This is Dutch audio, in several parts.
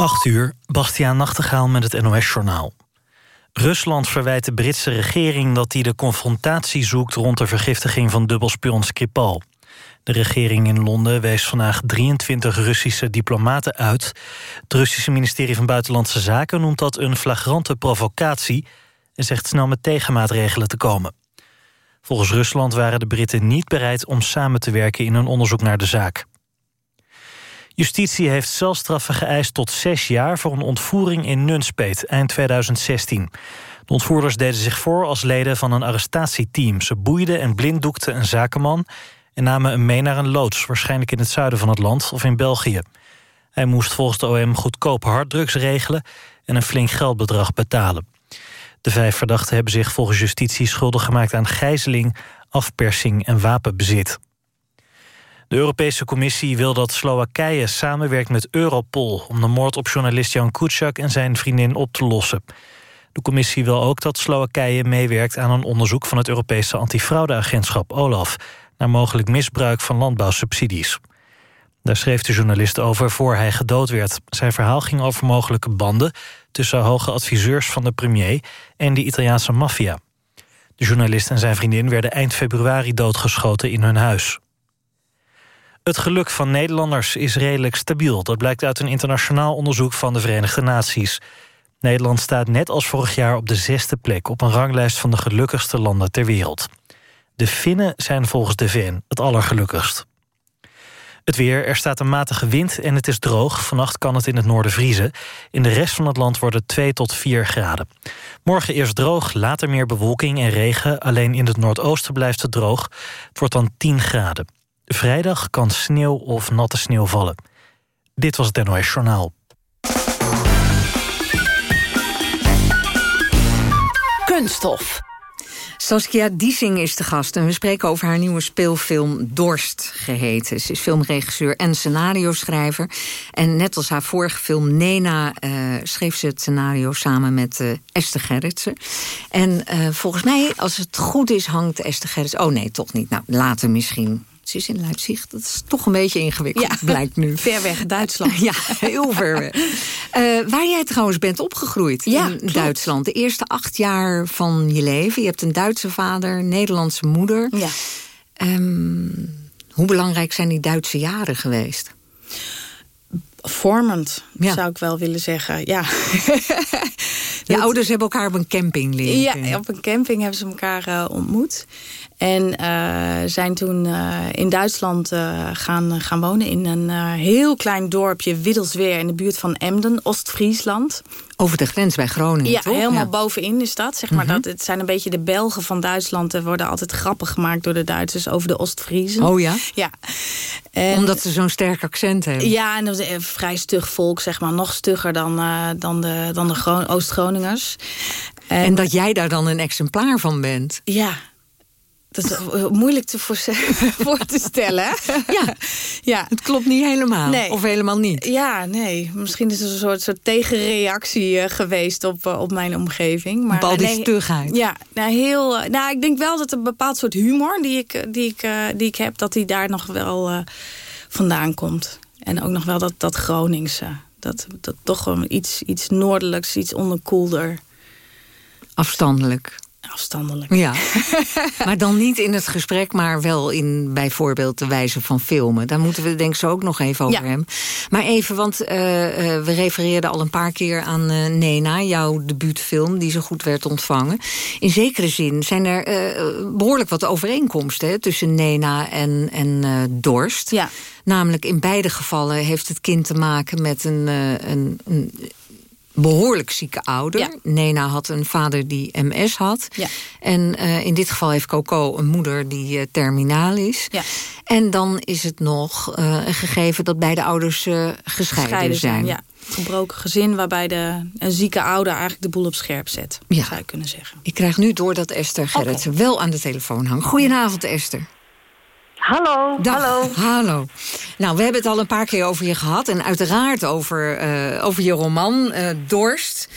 8 uur, Bastiaan Nachtegaal met het NOS-journaal. Rusland verwijt de Britse regering dat hij de confrontatie zoekt... rond de vergiftiging van dubbelspion Skripal. De regering in Londen wees vandaag 23 Russische diplomaten uit. Het Russische ministerie van Buitenlandse Zaken noemt dat een flagrante provocatie... en zegt snel met tegenmaatregelen te komen. Volgens Rusland waren de Britten niet bereid om samen te werken... in een onderzoek naar de zaak. Justitie heeft celstraffen geëist tot zes jaar... voor een ontvoering in Nunspeet eind 2016. De ontvoerders deden zich voor als leden van een arrestatieteam. Ze boeiden en blinddoekten een zakenman... en namen hem mee naar een loods, waarschijnlijk in het zuiden van het land of in België. Hij moest volgens de OM goedkope harddrugs regelen... en een flink geldbedrag betalen. De vijf verdachten hebben zich volgens justitie schuldig gemaakt aan gijzeling, afpersing en wapenbezit. De Europese Commissie wil dat Slowakije samenwerkt met Europol... om de moord op journalist Jan Kuciak en zijn vriendin op te lossen. De commissie wil ook dat Slowakije meewerkt aan een onderzoek... van het Europese antifraudeagentschap OLAF... naar mogelijk misbruik van landbouwsubsidies. Daar schreef de journalist over voor hij gedood werd. Zijn verhaal ging over mogelijke banden... tussen hoge adviseurs van de premier en de Italiaanse maffia. De journalist en zijn vriendin werden eind februari doodgeschoten in hun huis. Het geluk van Nederlanders is redelijk stabiel. Dat blijkt uit een internationaal onderzoek van de Verenigde Naties. Nederland staat net als vorig jaar op de zesde plek... op een ranglijst van de gelukkigste landen ter wereld. De Finnen zijn volgens de VN het allergelukkigst. Het weer, er staat een matige wind en het is droog. Vannacht kan het in het noorden vriezen. In de rest van het land wordt het 2 tot 4 graden. Morgen eerst droog, later meer bewolking en regen. Alleen in het noordoosten blijft het droog. Het wordt dan 10 graden. Vrijdag kan sneeuw of natte sneeuw vallen. Dit was het Journaal. Kunststof. Saskia Diesing is de gast en we spreken over haar nieuwe speelfilm Dorst geheten. Ze is filmregisseur en scenario-schrijver. En net als haar vorige film Nena uh, schreef ze het scenario samen met uh, Esther Gerritsen. En uh, volgens mij, als het goed is, hangt Esther Gerritsen... Oh nee, toch niet. Nou, later misschien is in Leipzig. Dat is toch een beetje ingewikkeld, ja. blijkt nu. Ver weg, Duitsland. ja, heel ver weg. Uh, waar jij trouwens bent opgegroeid ja, in Duitsland. De eerste acht jaar van je leven. Je hebt een Duitse vader, Nederlandse moeder. Ja. Um, hoe belangrijk zijn die Duitse jaren geweest? Vormend, ja. zou ik wel willen zeggen. Ja. Je ouders hebben elkaar op een camping leren Ja, op een camping hebben ze elkaar uh, ontmoet. En uh, zijn toen uh, in Duitsland gaan, gaan wonen in een heel klein dorpje Widdelsweer in de buurt van Emden, Oost-Friesland. Over de grens bij Groningen, Ja, toch? helemaal ja. bovenin is dat. Zeg maar -hmm. dat. Het zijn een beetje de Belgen van Duitsland. Er worden altijd grappen gemaakt door de Duitsers over de Oost-Friezen. Oh ja? Ja. En, Omdat ze zo'n sterk accent hebben. Ja, en dat is een vrij stug volk, zeg maar. Nog stugger dan, dan de, dan de Oost-Groningers. En, en dat jij daar dan een exemplaar van bent. Ja, dat is moeilijk te voor, voor te stellen. ja, ja, het klopt niet helemaal. Nee. Of helemaal niet. Ja, nee. Misschien is er een soort, soort tegenreactie uh, geweest op, uh, op mijn omgeving. Maar, Bal die nee, stugheid. Ja, nou, heel, nou, ik denk wel dat een bepaald soort humor die ik, die ik, die ik heb... dat die daar nog wel vandaan komt. En ook nog wel dat, dat Groningse. Dat, dat toch gewoon iets, iets noordelijks, iets onderkoelder. Afstandelijk. Afstandelijk. Ja, maar dan niet in het gesprek, maar wel in bijvoorbeeld de wijze van filmen. Daar moeten we denk ik zo ook nog even over ja. hebben. Maar even, want uh, uh, we refereerden al een paar keer aan uh, Nena, jouw debuutfilm, die zo goed werd ontvangen. In zekere zin zijn er behoorlijk wat overeenkomsten hè, tussen Nena en, en Dorst. Ja. Namelijk in beide gevallen heeft het kind te maken met een, een, een behoorlijk zieke ouder. Ja. Nena had een vader die MS had. Ja. En uh, in dit geval heeft Coco een moeder die uh, terminaal is. Ja. En dan is het nog uh, een gegeven dat beide ouders gescheiden, Gescheiden zijn. Ja. Gebroken gezin waarbij de, een zieke ouder eigenlijk de boel op scherp zet. Ja. Zou je kunnen zeggen. Ik krijg nu door dat Esther Gerritsen okay. wel aan de telefoon hangt. Goedenavond Esther. Hallo, Dag. hallo. Hallo. Nou, we hebben het al een paar keer over je gehad. En uiteraard over, uh, over je roman uh, Dorst.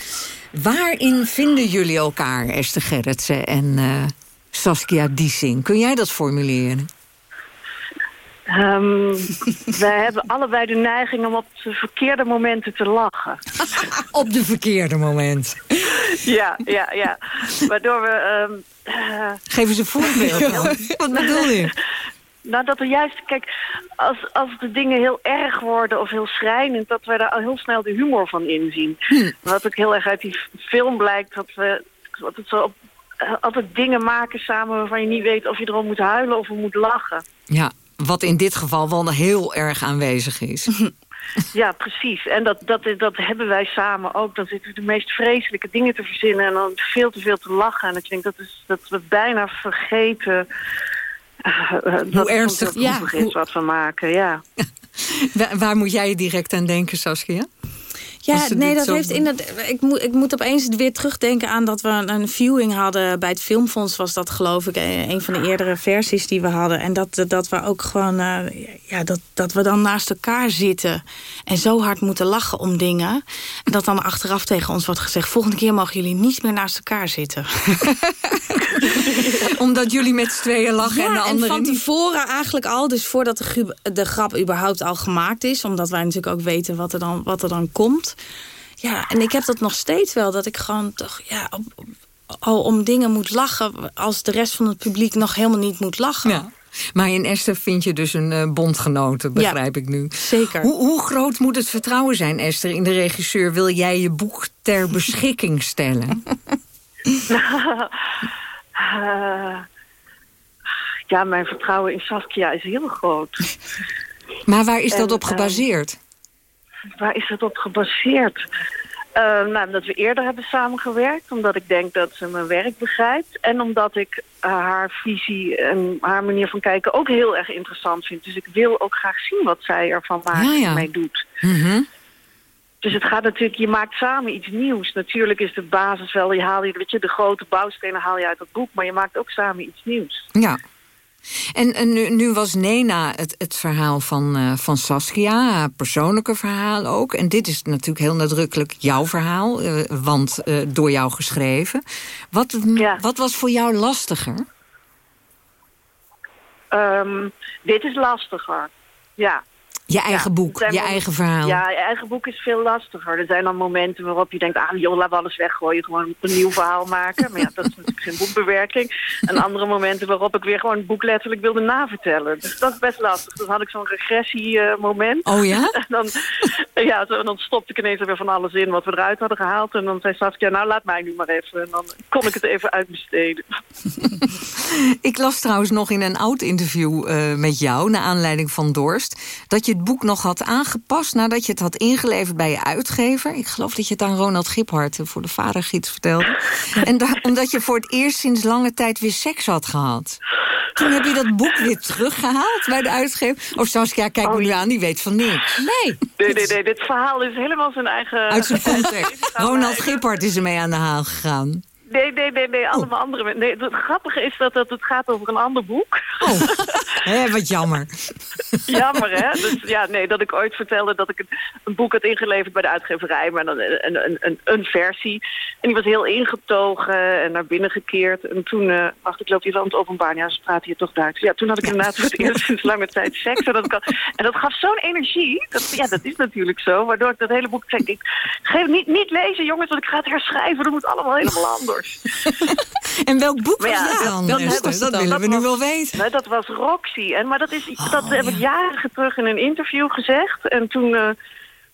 Waarin vinden jullie elkaar, Esther Gerritsen en uh, Saskia Diesing? Kun jij dat formuleren? Um, wij hebben allebei de neiging om op de verkeerde momenten te lachen. op de verkeerde moment. ja, ja, ja. Waardoor we... Um, uh, Geef eens een voorbeeld. Wat bedoel je? Nou, dat er juist, kijk, als, als de dingen heel erg worden of heel schrijnend... dat we daar al heel snel de humor van inzien. Hm. Wat ook heel erg uit die film blijkt, dat we dat het zo op, uh, altijd dingen maken samen... waarvan je niet weet of je erom moet huilen of moet lachen. Ja, wat in dit geval wel heel erg aanwezig is. Ja, precies. En dat, dat, dat hebben wij samen ook. Dan zitten we de meest vreselijke dingen te verzinnen... en dan veel te veel te lachen. En ik denk dat, is, dat we bijna vergeten... Uh, hoe ernstig het ja, is wat we maken, ja. waar, waar moet jij direct aan denken, Saskia? Ja, nee, dat heeft inderdaad. Ik moet, ik moet opeens weer terugdenken aan dat we een viewing hadden bij het Filmfonds. Was dat geloof ik een van de eerdere versies die we hadden. En dat, dat we ook gewoon. Uh, ja, dat, dat we dan naast elkaar zitten. En zo hard moeten lachen om dingen. En dat dan achteraf tegen ons wordt gezegd: volgende keer mogen jullie niet meer naast elkaar zitten. Omdat jullie met z'n tweeën lachen en de anderen. En van tevoren eigenlijk al, dus voordat de, de grap überhaupt al gemaakt is. Omdat wij natuurlijk ook weten wat er dan, wat er dan komt. Ja, en ik heb dat nog steeds wel. Dat ik gewoon toch ja, al om dingen moet lachen... als de rest van het publiek nog helemaal niet moet lachen. Ja. Maar in Esther vind je dus een uh, bondgenote, begrijp ik nu. Zeker. Hoe, hoe, groot moet het vertrouwen zijn, Esther, in de regisseur? Wil jij je boek ter beschikking stellen? ja, mijn vertrouwen in Saskia is heel groot. Maar waar is dat op gebaseerd? waar is het op gebaseerd? Uh, nou, omdat we eerder hebben samengewerkt. Omdat ik denk dat ze mijn werk begrijpt. En omdat ik uh, haar visie en haar manier van kijken ook heel erg interessant vind. Dus ik wil ook graag zien wat zij ervan maakt ja, ja. mee doet. Mm -hmm. Dus het gaat natuurlijk, je maakt samen iets nieuws. Natuurlijk is de basis wel, je haal je, weet je, de grote bouwstenen haal je uit het boek. Maar je maakt ook samen iets nieuws. Ja, en, en nu, nu, was Nena het, het verhaal van, uh, van Saskia, haar persoonlijke verhaal ook. En dit is natuurlijk heel nadrukkelijk jouw verhaal, uh, want uh, door jou geschreven. Wat, ja. wat was voor jou lastiger? Um, dit is lastiger, ja. Je eigen boek, je eigen verhaal. Ja, je eigen boek is veel lastiger. Er zijn dan momenten waarop je denkt... ah joh, laten we alles weggooien, gewoon een nieuw verhaal maken. Maar ja, dat is natuurlijk geen boekbewerking. En andere momenten waarop ik weer gewoon het boek letterlijk wilde navertellen. Dus dat is best lastig. Dan had ik zo'n regressiemoment. oh ja? en dan, ja, zo, dan stopte ik ineens weer van alles in wat we eruit hadden gehaald. En dan zei Saskia, nou laat mij nu maar even. En dan kon ik het even uitbesteden. ik las trouwens nog in een oud interview uh, met jou... naar aanleiding van Dorst... dat je het boek nog had aangepast nadat je het had ingeleverd bij je uitgever. Ik geloof dat je het aan Ronald Giphart voor de vadergids vertelde. En omdat je voor het eerst sinds lange tijd weer seks had gehad. Toen heb je dat boek weer teruggehaald bij de uitgever. Of Saskia, kijk oh, me nu aan, die weet van niks. Nee. Nee, nee, nee, dit verhaal is helemaal zijn eigen... Uit zijn context. Ronald Giphart is ermee aan de haal gegaan. Nee, nee, nee, nee, oh. allemaal andere mensen. Nee, het grappige is dat, dat het gaat over een ander boek. Oh, Hé, wat jammer. jammer, hè? Dus ja, nee, dat ik ooit vertelde dat ik een, een boek had ingeleverd bij de uitgeverij, maar dan een, een, een, een, versie. En die was heel ingetogen en naar binnen gekeerd. En toen, uh, wacht, ik loop hier aan het openbaar. Ja, ze praten hier toch Duits. Ja, toen had ik inderdaad voor het eerst sinds lange tijd seks. En dat, kan, en dat gaf zo'n energie. Dat, ja, dat is natuurlijk zo. Waardoor ik dat hele boek zeg, ik geef niet, niet lezen, jongens, want ik ga het herschrijven. Dat moet allemaal helemaal anders. en welk boek was ja, dat dan? Dat, dat, dat willen we nu wel weten. dat was Roxy. En, maar dat, is, oh, dat heb ik jaren terug in een interview gezegd. En toen...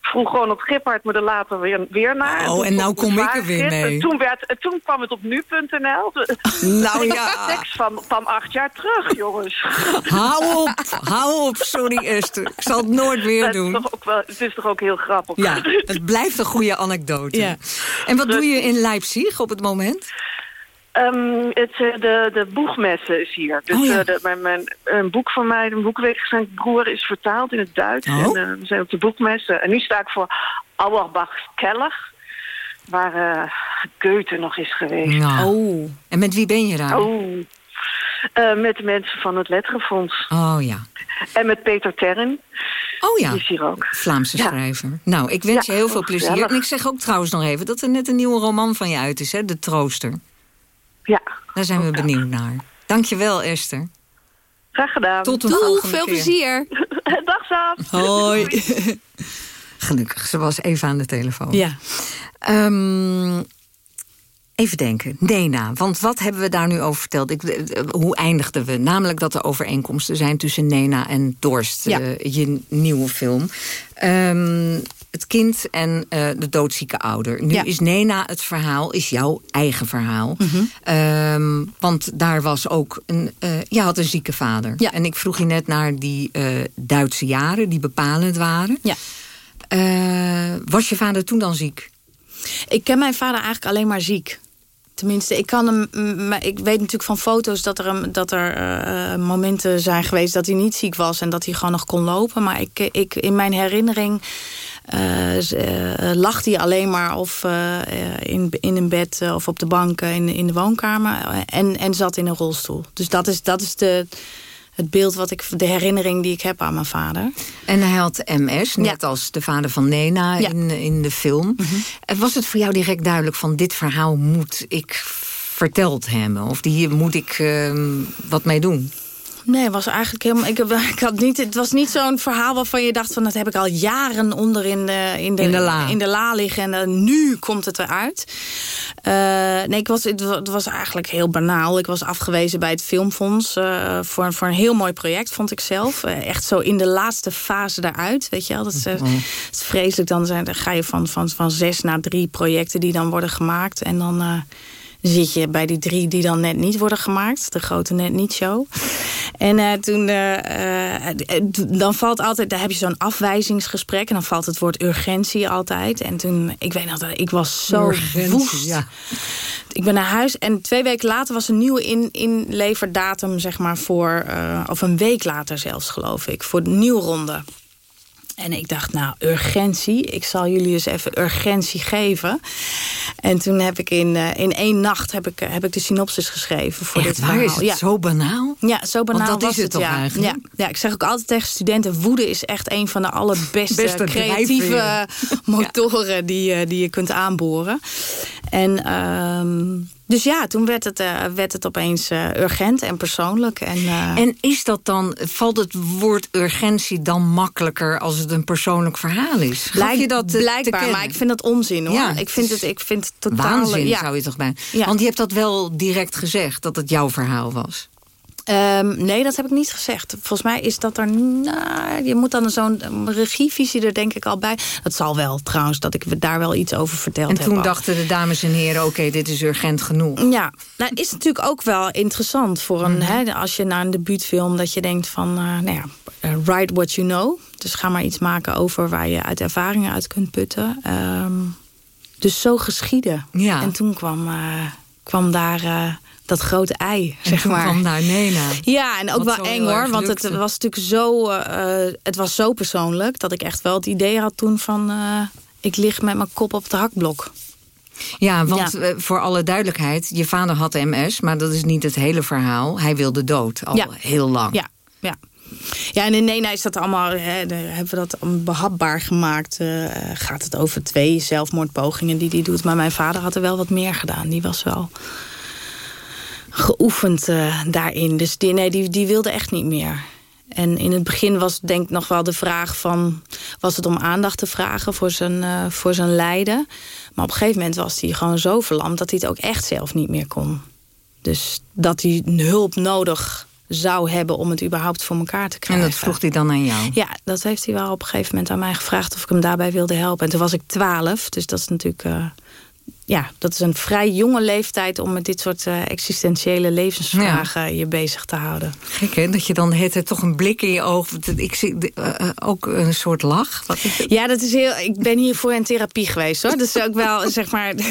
Vroeg gewoon op Giphart me er later weer, weer naar. Oh, en, nou kom ik er weer mee. En toen, werd, toen kwam het op nu.nl. Nou ja. tekst van, van acht jaar terug, jongens. Hou op, hou op. Sorry Esther, ik zal het nooit weer het doen. Is toch ook wel, het is toch ook heel grappig. Ja, het blijft een goede anekdote. Ja. En wat doe je in Leipzig op het moment? Um, het, eh, de, de boegmessen is hier. Dus oh, ja. de, mijn, mijn, een boek van mij, een boekweek zijn broer, is vertaald in het Duits. Oh. En uh, we zijn op de boekmessen. En nu sta ik voor Auerbach's Keller. Waar uh, Goethe nog is geweest. Nou. Oh. En met wie ben je daar? Oh. met de mensen van het Letterenfonds. Oh ja. En met Peter Terren. Oh ja, die is hier ook. Vlaamse ja. schrijver. Nou, ik wens ja, je heel veel plezier. Gezellig. En ik zeg ook trouwens nog even dat er net een nieuwe roman van je uit is, hè? De Trooster. Ja. Daar zijn we benieuwd naar. Dankjewel, Esther. Graag gedaan. Tot de Doeg, volgende veel keer. plezier. Dag Saaf. Hoi. Gelukkig, ze was even aan de telefoon. Ja. Ehm, even denken, Nena, want wat hebben we daar nu over verteld? Ik, hoe eindigden we? Namelijk dat er overeenkomsten zijn tussen Nena en Dorst, Ja. eh, je nieuwe film. Ehm, het kind en eh, de doodzieke ouder. Nu Ja. is Nena het verhaal, is jouw eigen verhaal. Mhm. Ehm, want daar was ook een, eh, je had een zieke vader. Ja. En ik vroeg je net naar die eh, Duitse jaren die bepalend waren. Ja. Was je vader toen dan ziek? Ik ken mijn vader eigenlijk alleen maar ziek. Tenminste, ik, kan hem, ik weet natuurlijk van foto's dat er, een, dat er momenten zijn geweest dat hij niet ziek was en dat hij gewoon nog kon lopen. Maar ik, ik, in mijn herinnering eh, lag hij alleen maar of eh, in, in een bed of op de bank in, in de woonkamer en, en zat in een rolstoel. Dus dat is, dat is de, het beeld wat ik, de herinnering die ik heb aan mijn vader. En hij had MS, net Ja. als de vader van Nena Ja. in, in de film. En Was het voor jou direct duidelijk van dit verhaal moet ik verteld hebben? Of hier moet ik ehm, wat mee doen? Nee, het was eigenlijk helemaal. Ik, heb- ik had niet, het was niet zo'n verhaal waarvan je dacht van dat heb ik al jaren onder in de, in de, In de la. in de la liggen en eh, nu komt het eruit. Eh, nee, ik was, het, wa- het was eigenlijk heel banaal. Ik was afgewezen bij het Filmfonds eh, voor, voor een heel mooi project, vond ik zelf. Echt zo in de laatste fase daaruit, weet je wel. Dat is, het is vreselijk. Dan, zijn, dan ga je van, van, van zes naar drie projecten die dan worden gemaakt. En dan zit je bij die drie die dan net niet worden gemaakt. De grote net niet show. En eh, toen, eh, eh, dan valt altijd, daar heb je zo'n afwijzingsgesprek. En dan valt het woord urgentie altijd. En toen, ik weet nog dat ik was zo Urgentie, woest. ja. Ik ben naar huis en twee weken later was een nieuwe in, inleverdatum, zeg maar, voor, of een week later zelfs, geloof ik, voor de nieuwe ronde. En ik dacht, nou, urgentie. Ik zal jullie eens even urgentie geven. En toen heb ik in, eh, in één nacht heb ik, heb ik de synopsis geschreven voor Echt dit waar? verhaal. Is het ja. zo banaal? Ja, zo banaal Want dat was is het toch ja. eigenlijk? Ja, ja, ik zeg ook altijd tegen studenten... woede is echt een van de allerbeste Beste creatieve motoren die, eh, die je kunt aanboren. En ehm, dus ja, toen werd het, eh, werd het opeens eh, urgent en persoonlijk. En, eh, En is dat dan, valt het woord urgentie dan makkelijker als het een persoonlijk verhaal is? Gaf blijk- je dat blijkbaar, maar ik vind dat onzin hoor. Ja, ik vind het, ik vind het totaal... Waanzin ja. zou je toch bij. Ja. Want je hebt dat wel direct gezegd, dat het jouw verhaal was. Ehm, nee, dat heb ik niet gezegd. Volgens mij is dat er... Nou, je moet dan zo'n regievisie er denk ik al bij. Dat zal wel trouwens, dat ik daar wel iets over verteld En heb. toen al. dachten de dames en heren, oké, dit is urgent genoeg. Ja, nou is natuurlijk ook wel interessant voor een, hè, als je naar een debuutfilm dat je denkt van, eh, nou ja, write what you know. Dus ga maar iets maken over waar je uit ervaringen uit kunt putten. Ehm, dus zo geschieden. Ja. En toen kwam, eh, kwam daar eh, dat grote ei, En zeg maar. kwam daar Nena. Ja, en ook Wat wel eng hoor. Want het was natuurlijk zo, eh, het was zo persoonlijk dat ik echt wel het idee had toen van, eh, ik lig met mijn kop op het hakblok. Ja, want Ja. eh, voor alle duidelijkheid, je vader had MS, maar dat is niet het hele verhaal. Hij wilde dood, al Ja. heel lang. Ja, ja. Ja, en in Nena is dat allemaal, hè, hebben we dat behapbaar gemaakt. Gaat het over twee zelfmoordpogingen die hij doet. Maar mijn vader had er wel wat meer gedaan. Die was wel geoefend eh, daarin. Dus die, nee, die, die wilde echt niet meer. En in het begin was denk ik nog wel de vraag van... was het om aandacht te vragen voor zijn, eh, voor zijn lijden. Maar op een gegeven moment was hij gewoon zo verlamd... dat hij het ook echt zelf niet meer kon. Dus dat hij hulp nodig zou hebben om het überhaupt voor elkaar te En krijgen. dat vroeg hij dan aan jou. Ja, dat heeft hij wel op een gegeven moment aan mij gevraagd... of ik hem daarbij wilde helpen. En toen was ik twaalf, dus dat is natuurlijk... eh, ja, dat is een vrij jonge leeftijd om met dit soort eh, existentiële levensvragen je bezig te houden. Gek hè, dat je dan het toch een blik in je oog... Ik zie eh, eh, ook een soort lach. Wat is? Ja, dat is heel. Ik ben hiervoor in therapie geweest hoor. Dat is ook wel zeg maar.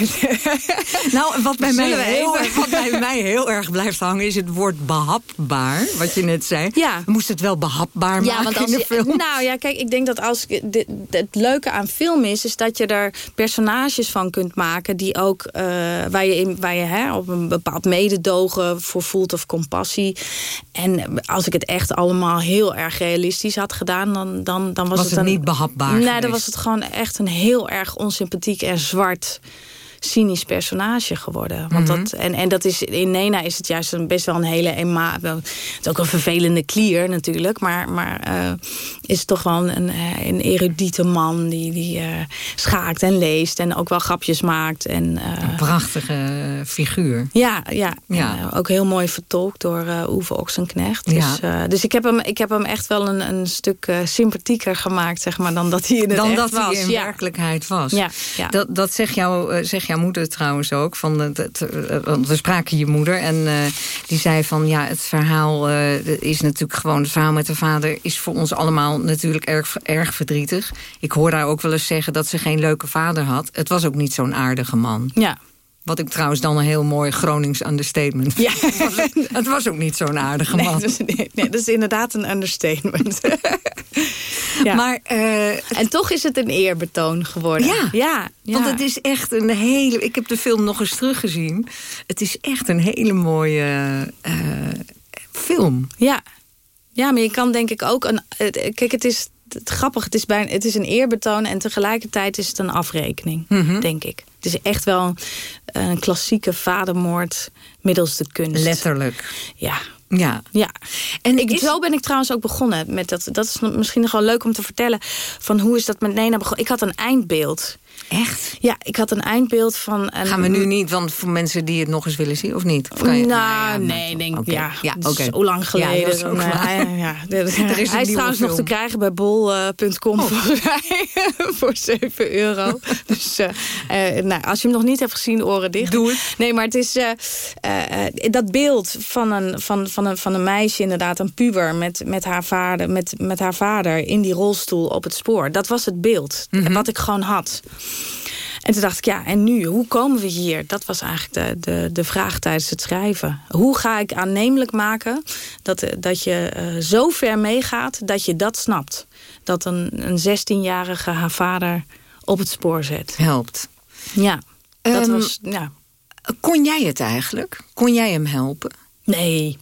Nou, wat bij, mij heel, even- wat bij mij heel erg blijft hangen... is het woord behapbaar, wat je net zei. Ja. We moesten het wel behapbaar Ja, maken want als in de je, film. nou ja, kijk, ik denk dat als het leuke aan film is, is dat je er personages van kunt maken die ook eh, waar je, in, waar je hè, op een bepaald mededogen voor voelt of compassie. En als ik het echt allemaal heel erg realistisch had gedaan, dan, dan, dan was, Was het een, niet behapbaar Nee, geweest? dan was het gewoon echt een heel erg onsympathiek en zwart cynisch personage geworden. Want Mhm. dat, en, en dat is, in Nena is het juist een, best wel een hele... ema- wel- Het is ook een vervelende klier natuurlijk. Maar, maar eh, is toch wel een, eh, een erudite man die, die eh, schaakt en leest. En ook wel grapjes maakt. En, Een prachtige figuur. ja, ja. Ja. Ook heel mooi vertolkt door Oeve Oxenknecht. Dus, Ja. eh, dus ik, heb hem, ik heb hem echt wel een, een stuk sympathieker gemaakt, zeg maar, dan dat hij in het Dan dat was. hij in ja. werkelijkheid was. Ja, ja. Dat, dat zegt, jou, zegt jouw moeder trouwens ook. Van het, want we spraken je moeder en eh, die zei van... ja, het verhaal eh, is natuurlijk gewoon... het verhaal met de vader is voor ons allemaal natuurlijk erg, erg verdrietig. Ik hoor haar ook wel eens zeggen dat ze geen leuke vader had. Het was ook niet zo'n aardige man. ja. Wat ik trouwens dan een heel mooi Gronings understatement Ja. vind. Het was, het was ook niet zo'n aardige man. nee, nee, dat is inderdaad een understatement. ja. Maar eh, en toch is het een eerbetoon geworden. Ja, ja, Want het is echt een hele... Ik heb de film nog eens teruggezien. Het is echt een hele mooie eh, film. Ja. ja, maar je kan denk ik ook... Een, kijk, het is het grappig. Het is, bijna, het is een eerbetoon en tegelijkertijd is het een afrekening, Mhm. denk ik. Het is echt wel een, klassieke vadermoord middels de kunst. Letterlijk. Ja, Ja. ja. En Ik, is- Zo ben ik trouwens ook begonnen. Met dat, dat is misschien nog wel leuk om te vertellen. Van hoe is dat met Nena begonnen? Ik had een eindbeeld. Echt? Ja, ik had een eindbeeld van... Een, Gaan we nu niet, want voor mensen die het nog eens willen zien, of niet? Of kan je- nou, ja, nee, ik denk, oké. ja, ja het is oké. zo lang geleden. Ja, Dan, eh, ja, Er is een hij is trouwens nog te krijgen bij bol.com volgens mij. voor 7 euro. Dus eh, eh, nou, als je hem nog niet hebt gezien, oren dicht. Doe het. Nee, maar het is dat beeld van een, van, van, een, van een meisje, inderdaad, een puber met, met, haar vader, met, met haar vader in die rolstoel op het spoor. Dat was het beeld Mhm. wat ik gewoon had. En toen dacht ik, ja, en nu? Hoe komen we hier? Dat was eigenlijk de, de, de vraag tijdens het schrijven. Hoe ga ik aannemelijk maken dat, eh, dat je eh, zo ver meegaat dat je dat snapt? Dat een, een 16-jarige haar vader op het spoor zet. Helpt. Ja, dat Ehm, was... Ja. Kon jij het eigenlijk? Kon jij hem helpen? Nee.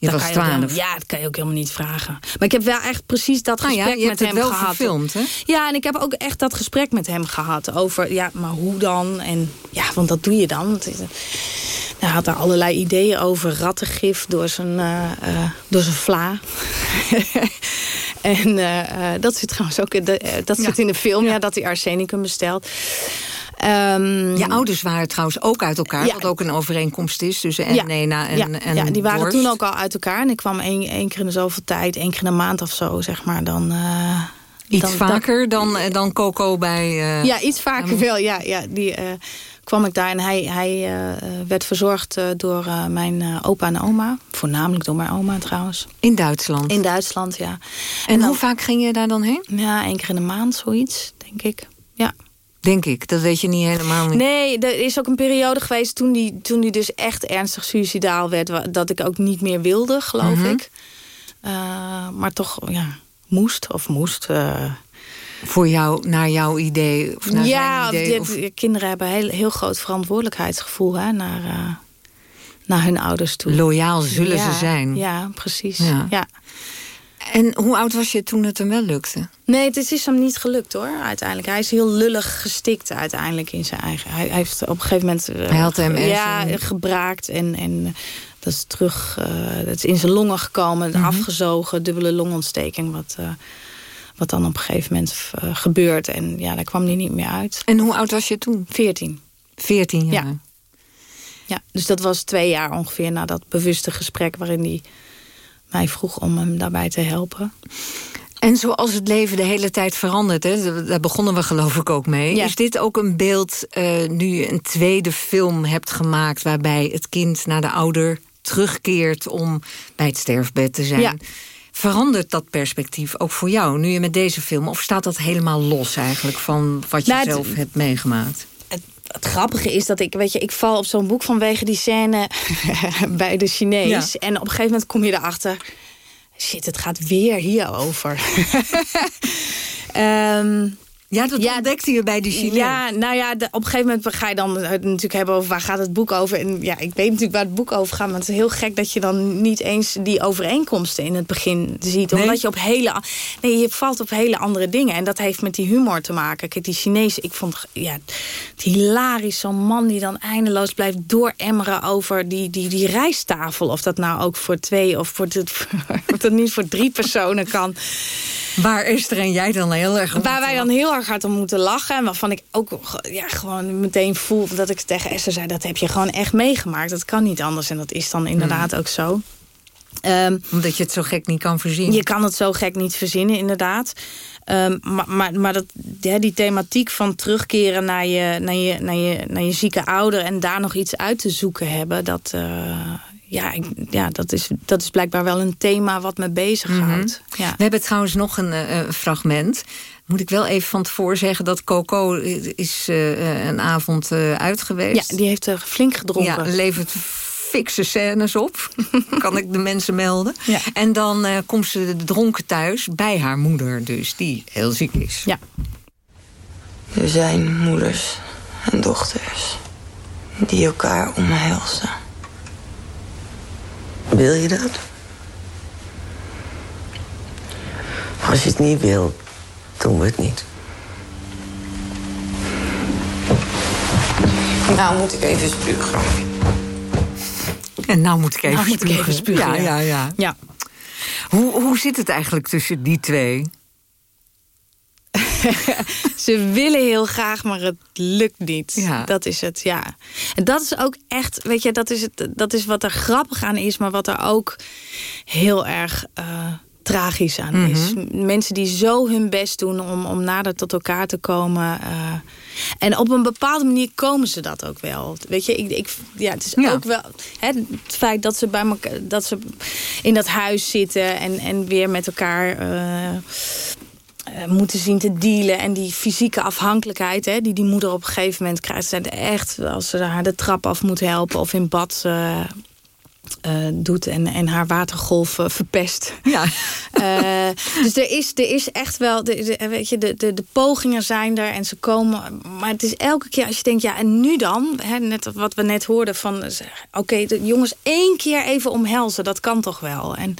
Je Dat was twaalf. ja, dat kan je ook helemaal niet vragen. Maar ik heb wel echt precies dat Nou ja, gesprek je met hebt hem het wel gehad. hè? Ja, en ik heb ook echt dat gesprek met hem gehad over, ja, maar hoe dan? En ja, want dat doe je dan. Want, eh, Hij had daar allerlei ideeën over. Rattengif door zijn, eh, eh, door zijn vla. en dat zit trouwens ook in de, dat Ja. zit in de film, ja. dat hij arsenicum bestelt. Ehm, Je ouders waren trouwens ook uit elkaar, Ja. wat ook een overeenkomst is tussen en Ja. Nena en, ja, en ja, die waren toen ook al uit elkaar. En ik kwam één, één keer in de zoveel tijd, één keer in de maand of zo, zeg maar. Dan, eh, Iets dan- vaker dan, dan Coco bij... eh, Ja, iets vaker wel. Ja, ja, die eh, kwam ik daar en hij, hij eh, werd verzorgd eh, door eh, mijn eh, opa en oma. Voornamelijk door mijn oma trouwens. In Duitsland. In Duitsland, ja. en dan- hoe vaak ging je daar dan heen? Ja, één keer in de maand, zoiets, denk ik. Denk ik, dat weet je niet helemaal niet. Nee, er is ook een periode geweest toen die, toen die dus echt ernstig suicidaal werd... dat ik ook niet meer wilde, geloof Mhm. ik. Eh, maar toch, ja, moest of moest... eh, Voor jou, naar jouw idee? Of naar ja, idee? die- of- die kinderen hebben heel, heel groot verantwoordelijkheidsgevoel hè, naar, eh, naar hun ouders toe. Loyaal zullen Ja, ze zijn. Ja, precies. Ja. Ja. En hoe oud was je toen het hem wel lukte? Nee, het is hem niet gelukt hoor, uiteindelijk. Hij is heel lullig gestikt uiteindelijk in zijn eigen... Hij, heeft op een gegeven moment... eh, Hij had MS Ja, en- gebraakt en, en dat is terug... eh, dat is in zijn longen gekomen, Mhm. afgezogen, dubbele longontsteking... Wat, eh, wat dan op een gegeven moment gebeurt. En ja, daar kwam hij niet meer uit. En hoe oud was je toen? 14. 14 jaar. Ja. Ja, dus dat was twee jaar ongeveer na dat bewuste gesprek... waarin hij mij vroeg om hem daarbij te helpen. En zoals het leven de hele tijd verandert, hè, daar begonnen we geloof ik ook mee. Ja. Is dit ook een beeld, eh, nu je een tweede film hebt gemaakt... waarbij het kind naar de ouder terugkeert om bij het sterfbed te zijn... Ja. Verandert dat perspectief ook voor jou, nu je met deze film... of staat dat helemaal los eigenlijk van wat je Nou, zelf hebt meegemaakt? Het, grappige is dat ik, weet je, ik val op zo'n boek vanwege die scène bij de Chinees. Ja. En op een gegeven moment kom je erachter... Shit, het gaat weer hierover. Ehm Ja, dat ja, ontdekte je bij die Chinees. Ja, nou ja, op een gegeven moment ga je dan het natuurlijk hebben over waar gaat het boek over. En ja, ik weet natuurlijk waar het boek over gaat. Maar het is heel gek dat je dan niet eens die overeenkomsten in het begin ziet. Omdat je op hele. Nee, je valt op hele andere dingen. En dat heeft met die humor te maken. Kijk, die Chinezen, ik vond ja, het hilarisch. Zo'n man die dan eindeloos blijft dooremmeren over die, die, die rijsttafel. Of dat nou ook voor twee of voor, het, of dat niet voor drie personen kan. Waar Esther en jij dan heel erg Waar wij dan heel erg hard om moeten lachen. En waarvan ik ook ja, gewoon meteen voel dat ik tegen Esther zei... dat heb je gewoon echt meegemaakt. Dat kan niet anders. En dat is dan inderdaad ook zo. Um, Omdat je het zo gek niet kan verzinnen. Je kan het zo gek niet verzinnen, inderdaad. Um, maar maar, maar dat, ja, die thematiek van terugkeren naar je, naar, je, naar, je, naar je zieke ouder... en daar nog iets uit te zoeken hebben... dat, uh, ja, ja dat, is, dat is blijkbaar wel een thema wat me bezighoudt. Mm ja. We hebben trouwens nog een uh, fragment. Moet ik wel even van tevoren zeggen dat Coco is uh, een avond uit geweest. Ja, die heeft flink gedronken. Ja, levert fikse scènes op. kan ik de mensen melden. Ja. En dan uh, komt ze dronken thuis bij haar moeder dus, die heel ziek is. Ja. Er zijn moeders en dochters die elkaar omhelzen. Wil je dat? Als je het niet wil, doen we het niet. Nou moet ik even spugen. En nou moet ik even, nou moet ik even spugen. Ja, ja, ja. ja. Hoe, hoe zit het eigenlijk tussen die twee? ze willen heel graag, maar het lukt niet. Ja. Dat is het, ja. En dat is ook echt, weet je, dat is, het, dat is wat er grappig aan is... maar wat er ook heel erg uh, tragisch aan mm -hmm. is. Mensen die zo hun best doen om, om nader tot elkaar te komen... Uh, en op een bepaalde manier komen ze dat ook wel. Weet je, ik, ik ja, het is ja. ook wel hè, het feit dat ze, bij elkaar, dat ze in dat huis zitten... en, en weer met elkaar... Uh, uh, moeten zien te dealen. En die fysieke afhankelijkheid hè, die die moeder op een gegeven moment krijgt. Zijn echt, als ze haar de trap af moet helpen of in bad uh, uh, doet en, en haar watergolf verpest. Ja. dus er is, er is echt wel, de, de, weet je, de, de, de pogingen zijn er en ze komen. Maar het is elke keer als je denkt, ja en nu dan? Hè, net wat we net hoorden van, oké, okay, jongens één keer even omhelzen, dat kan toch wel. En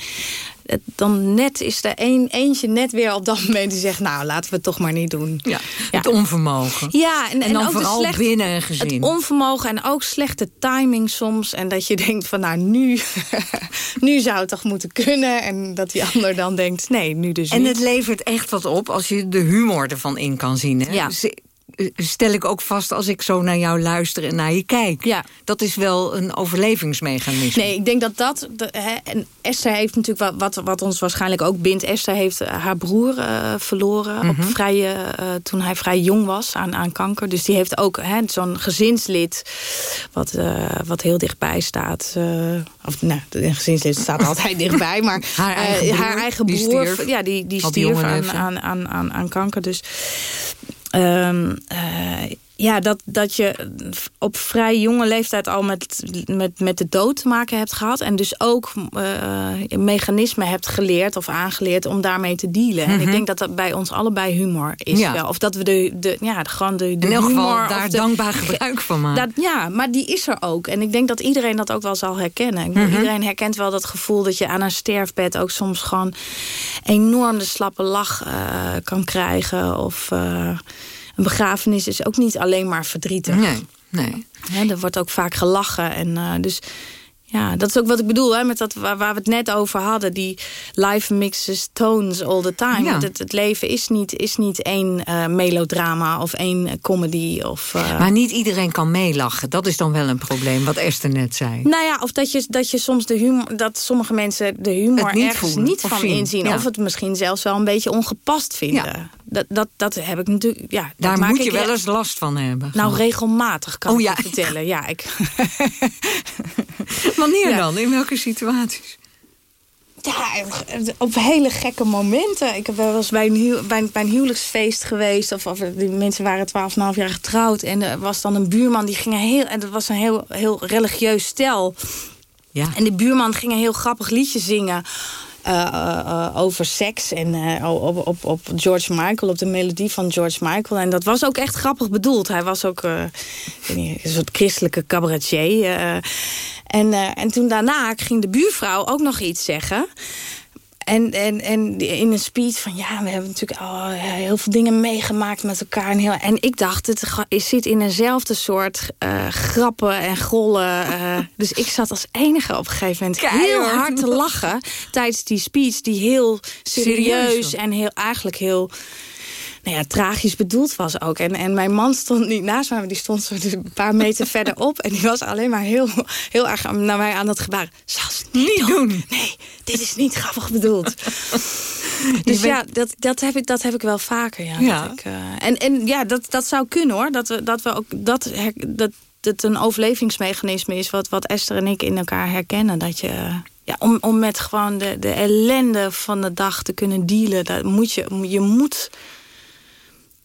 dan net is er een, eentje net weer op dat moment die zegt... nou, laten we het toch maar niet doen. Ja, Het onvermogen. Ja, en, en, dan ook vooral slecht, binnen een gezin. Het onvermogen en ook slechte timing soms. En dat je denkt van, nou, nu, nu zou het toch moeten kunnen. En dat die ander dan denkt, nee, nu dus En het levert echt wat op als je de humor ervan in kan zien. Hè? Ja stel ik ook vast als ik zo naar jou luister en naar je kijk. Ja. Dat is wel een overlevingsmechanisme. Nee, ik denk dat dat... De, hè, en Esther heeft natuurlijk wat, wat, wat ons waarschijnlijk ook bindt. Esther heeft eh, haar broer uh, verloren op mhm. vrij, uh, toen hij vrij jong was aan, aan kanker. Dus die heeft ook zo'n gezinslid wat, wat heel dichtbij staat. of nou, een gezinslid staat altijd dichtbij. Maar haar eigen broer, haar eigen broer die ja, die, die stierf aan, aan, aan, aan, aan kanker. Dus Um, uh, ja, dat, dat je op vrij jonge leeftijd al met, met, met de dood te maken hebt gehad. En dus ook uh, mechanismen hebt geleerd of aangeleerd om daarmee te dealen. En ik mhm. denk dat dat bij ons allebei humor is. Ja. Wel. Of dat we de, de, ja, gewoon de, de In elk geval daar dankbaar gebruik van maken. Dat, ja, maar die is er ook. En ik denk dat iedereen dat ook wel zal herkennen. Mhm. Iedereen herkent wel dat gevoel dat je aan een sterfbed ook soms gewoon enorm de slappe lach uh, kan krijgen. Of... Uh, een begrafenis is ook niet alleen maar verdrietig. Nee, nee. er wordt ook vaak gelachen. En, uh, dus ja, dat is ook wat ik bedoel, hè, met dat waar, waar, we het net over hadden. Die live mixes tones all the time. Ja. Het, het, leven is niet, is niet één uh, melodrama of één comedy. Of, uh... Maar niet iedereen kan meelachen. Dat is dan wel een probleem, wat Esther net zei. Nou ja, of dat je, dat je soms de humor... dat sommige mensen de humor niet ergens niet van inzien. Ja. Of het misschien zelfs wel een beetje ongepast vinden. Ja. Dat, dat, dat heb ik natuurlijk... Ja, Daar moet je wel eens last van hebben. Nou, regelmatig kan oh, ik vertellen. Ja, ik... Wanneer dan? In welke situaties? Ja, op hele gekke momenten. Ik was bij een, bij een, bij een huwelijksfeest geweest. Of, of die mensen waren 12,5 jaar getrouwd. En er was dan een buurman die ging heel... En dat was een heel, heel religieus stel. Ja. En de buurman ging een heel grappig liedje zingen. Over seks en op, op, op George Michael, op de melodie van George Michael. En dat was ook echt grappig bedoeld. Hij was ook een soort christelijke cabaretier. en, en toen daarna ging de buurvrouw ook nog iets zeggen. En, en, en in een speech van ja, we hebben natuurlijk al heel veel dingen meegemaakt met elkaar. En, heel, en ik dacht, het zit in eenzelfde soort uh, grappen en grollen. Uh, dus ik zat als enige op een gegeven moment heel hard te lachen tijdens die speech, die heel serieus en heel eigenlijk heel nou ja, tragisch bedoeld was ook. En, en mijn man stond niet naast mij, maar die stond zo een paar meter verderop. En die was alleen maar heel, heel erg naar mij aan het gebaren. Zal het niet, doen. Nee, dit is niet grappig bedoeld. dus ja, dat, dat, heb ik, dat heb ik wel vaker. Ja, ja. Dat ik, uh, en, en ja, dat, dat zou kunnen hoor. Dat we, dat we ook dat, dat, het een overlevingsmechanisme is... Wat, wat Esther en ik in elkaar herkennen. Dat je, ja, om, om met gewoon de, de ellende van de dag te kunnen dealen... Dat moet je, je moet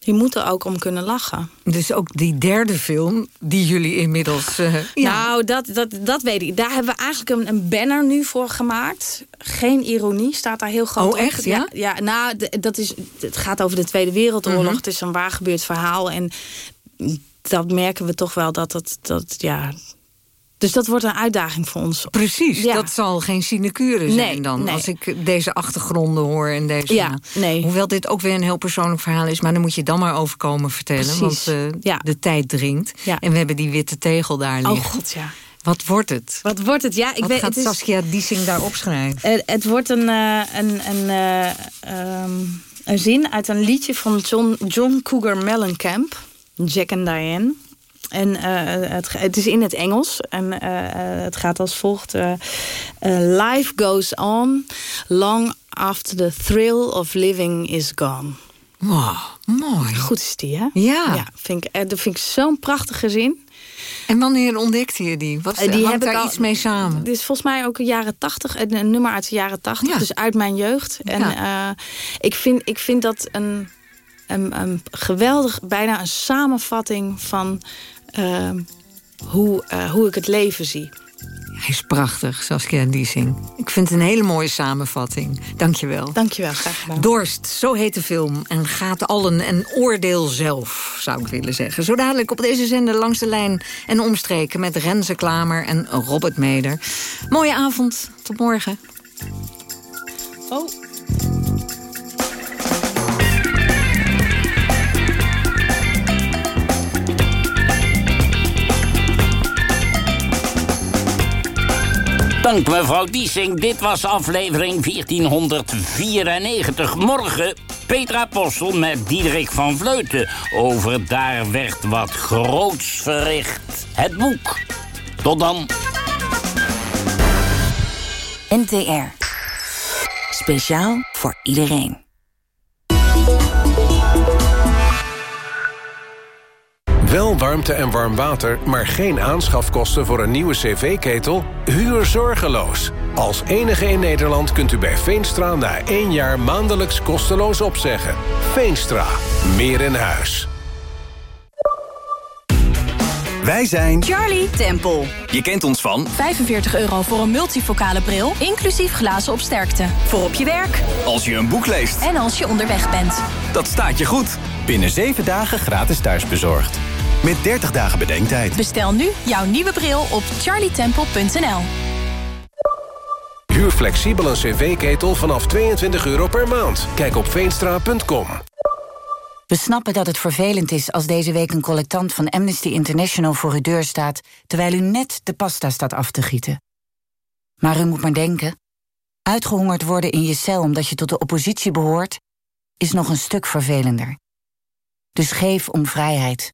je moet er ook om kunnen lachen. Dus ook die derde film, die jullie inmiddels... Uh, Nou, dat, dat, dat weet ik. Daar hebben we eigenlijk een, een, banner nu voor gemaakt. Geen ironie, staat daar heel groot Oh, echt? Ja? ja, nou, dat is, het gaat over de Tweede Wereldoorlog. Mhm. Het is een waargebeurd verhaal. En dat merken we toch wel dat het... Dat, ja, dus dat wordt een uitdaging voor ons. Precies, dat zal geen sinecure zijn dan. Als ik deze achtergronden hoor en deze... Ja, nee. Hoewel dit ook weer een heel persoonlijk verhaal is... maar dan moet je dan maar overkomen vertellen. Want uh, ja. de tijd dringt. En we hebben die witte tegel daar oh, liggen. Oh god, ja. Wat wordt het? Wat wordt het? Ja, ik Wat weet, gaat het is, Saskia Diesing daar opschrijven? Uh, het wordt een, uh, een, een, um, een zin uit een liedje van John, John Cougar Mellencamp. Jack and Diane. En uh, het, het, is in het Engels. En uh, het gaat als volgt. Uh, Life goes on long after the thrill of living is gone. Wow, mooi. Goed is die, hè? Ja. ja vind ik, dat vind ik zo'n prachtige zin. En wanneer ontdekte je die? Wat die heb daar al, iets mee samen? Dit is volgens mij ook een jaren tachtig. Een nummer uit de jaren tachtig. Ja. Dus uit mijn jeugd. En ja. ik, vind, ik vind dat een, een, een geweldig... Bijna een samenvatting van uh, hoe, uh, hoe ik het leven zie. Hij is prachtig, Saskia Diesing. Ik vind het een hele mooie samenvatting. Dank je wel. Dank je wel, graag gedaan. Dorst, zo heet de film. En gaat allen en oordeel zelf, zou ik willen zeggen. Zo dadelijk op deze zender langs de lijn en omstreken... met Renze Klamer en Robert Meder. Mooie avond, tot morgen. Oh. Dank mevrouw Diesing. Dit was aflevering 1494. Morgen Petra Postel met Diederik van Vleuten... over Daar werd wat groots verricht. Het boek. Tot dan. NTR. Speciaal voor iedereen. Wel warmte en warm water, maar geen aanschafkosten voor een nieuwe cv-ketel? Huur zorgeloos. Als enige in Nederland kunt u bij Veenstra na één jaar maandelijks kosteloos opzeggen. Veenstra. Meer in huis. Wij zijn Charlie Temple. Je kent ons van 45 euro voor een multifocale bril, inclusief glazen op sterkte. Voor op je werk. Als je een boek leest. En als je onderweg bent. Dat staat je goed. Binnen 7 dagen gratis thuisbezorgd. Met 30 dagen bedenktijd. Bestel nu jouw nieuwe bril op charlietemple.nl. Huur flexibel een cv-ketel vanaf 22 euro per maand. Kijk op veenstra.com. We snappen dat het vervelend is als deze week een collectant van Amnesty International voor uw deur staat... terwijl u net de pasta staat af te gieten. Maar u moet maar denken... uitgehongerd worden in je cel omdat je tot de oppositie behoort... is nog een stuk vervelender. Dus geef om vrijheid.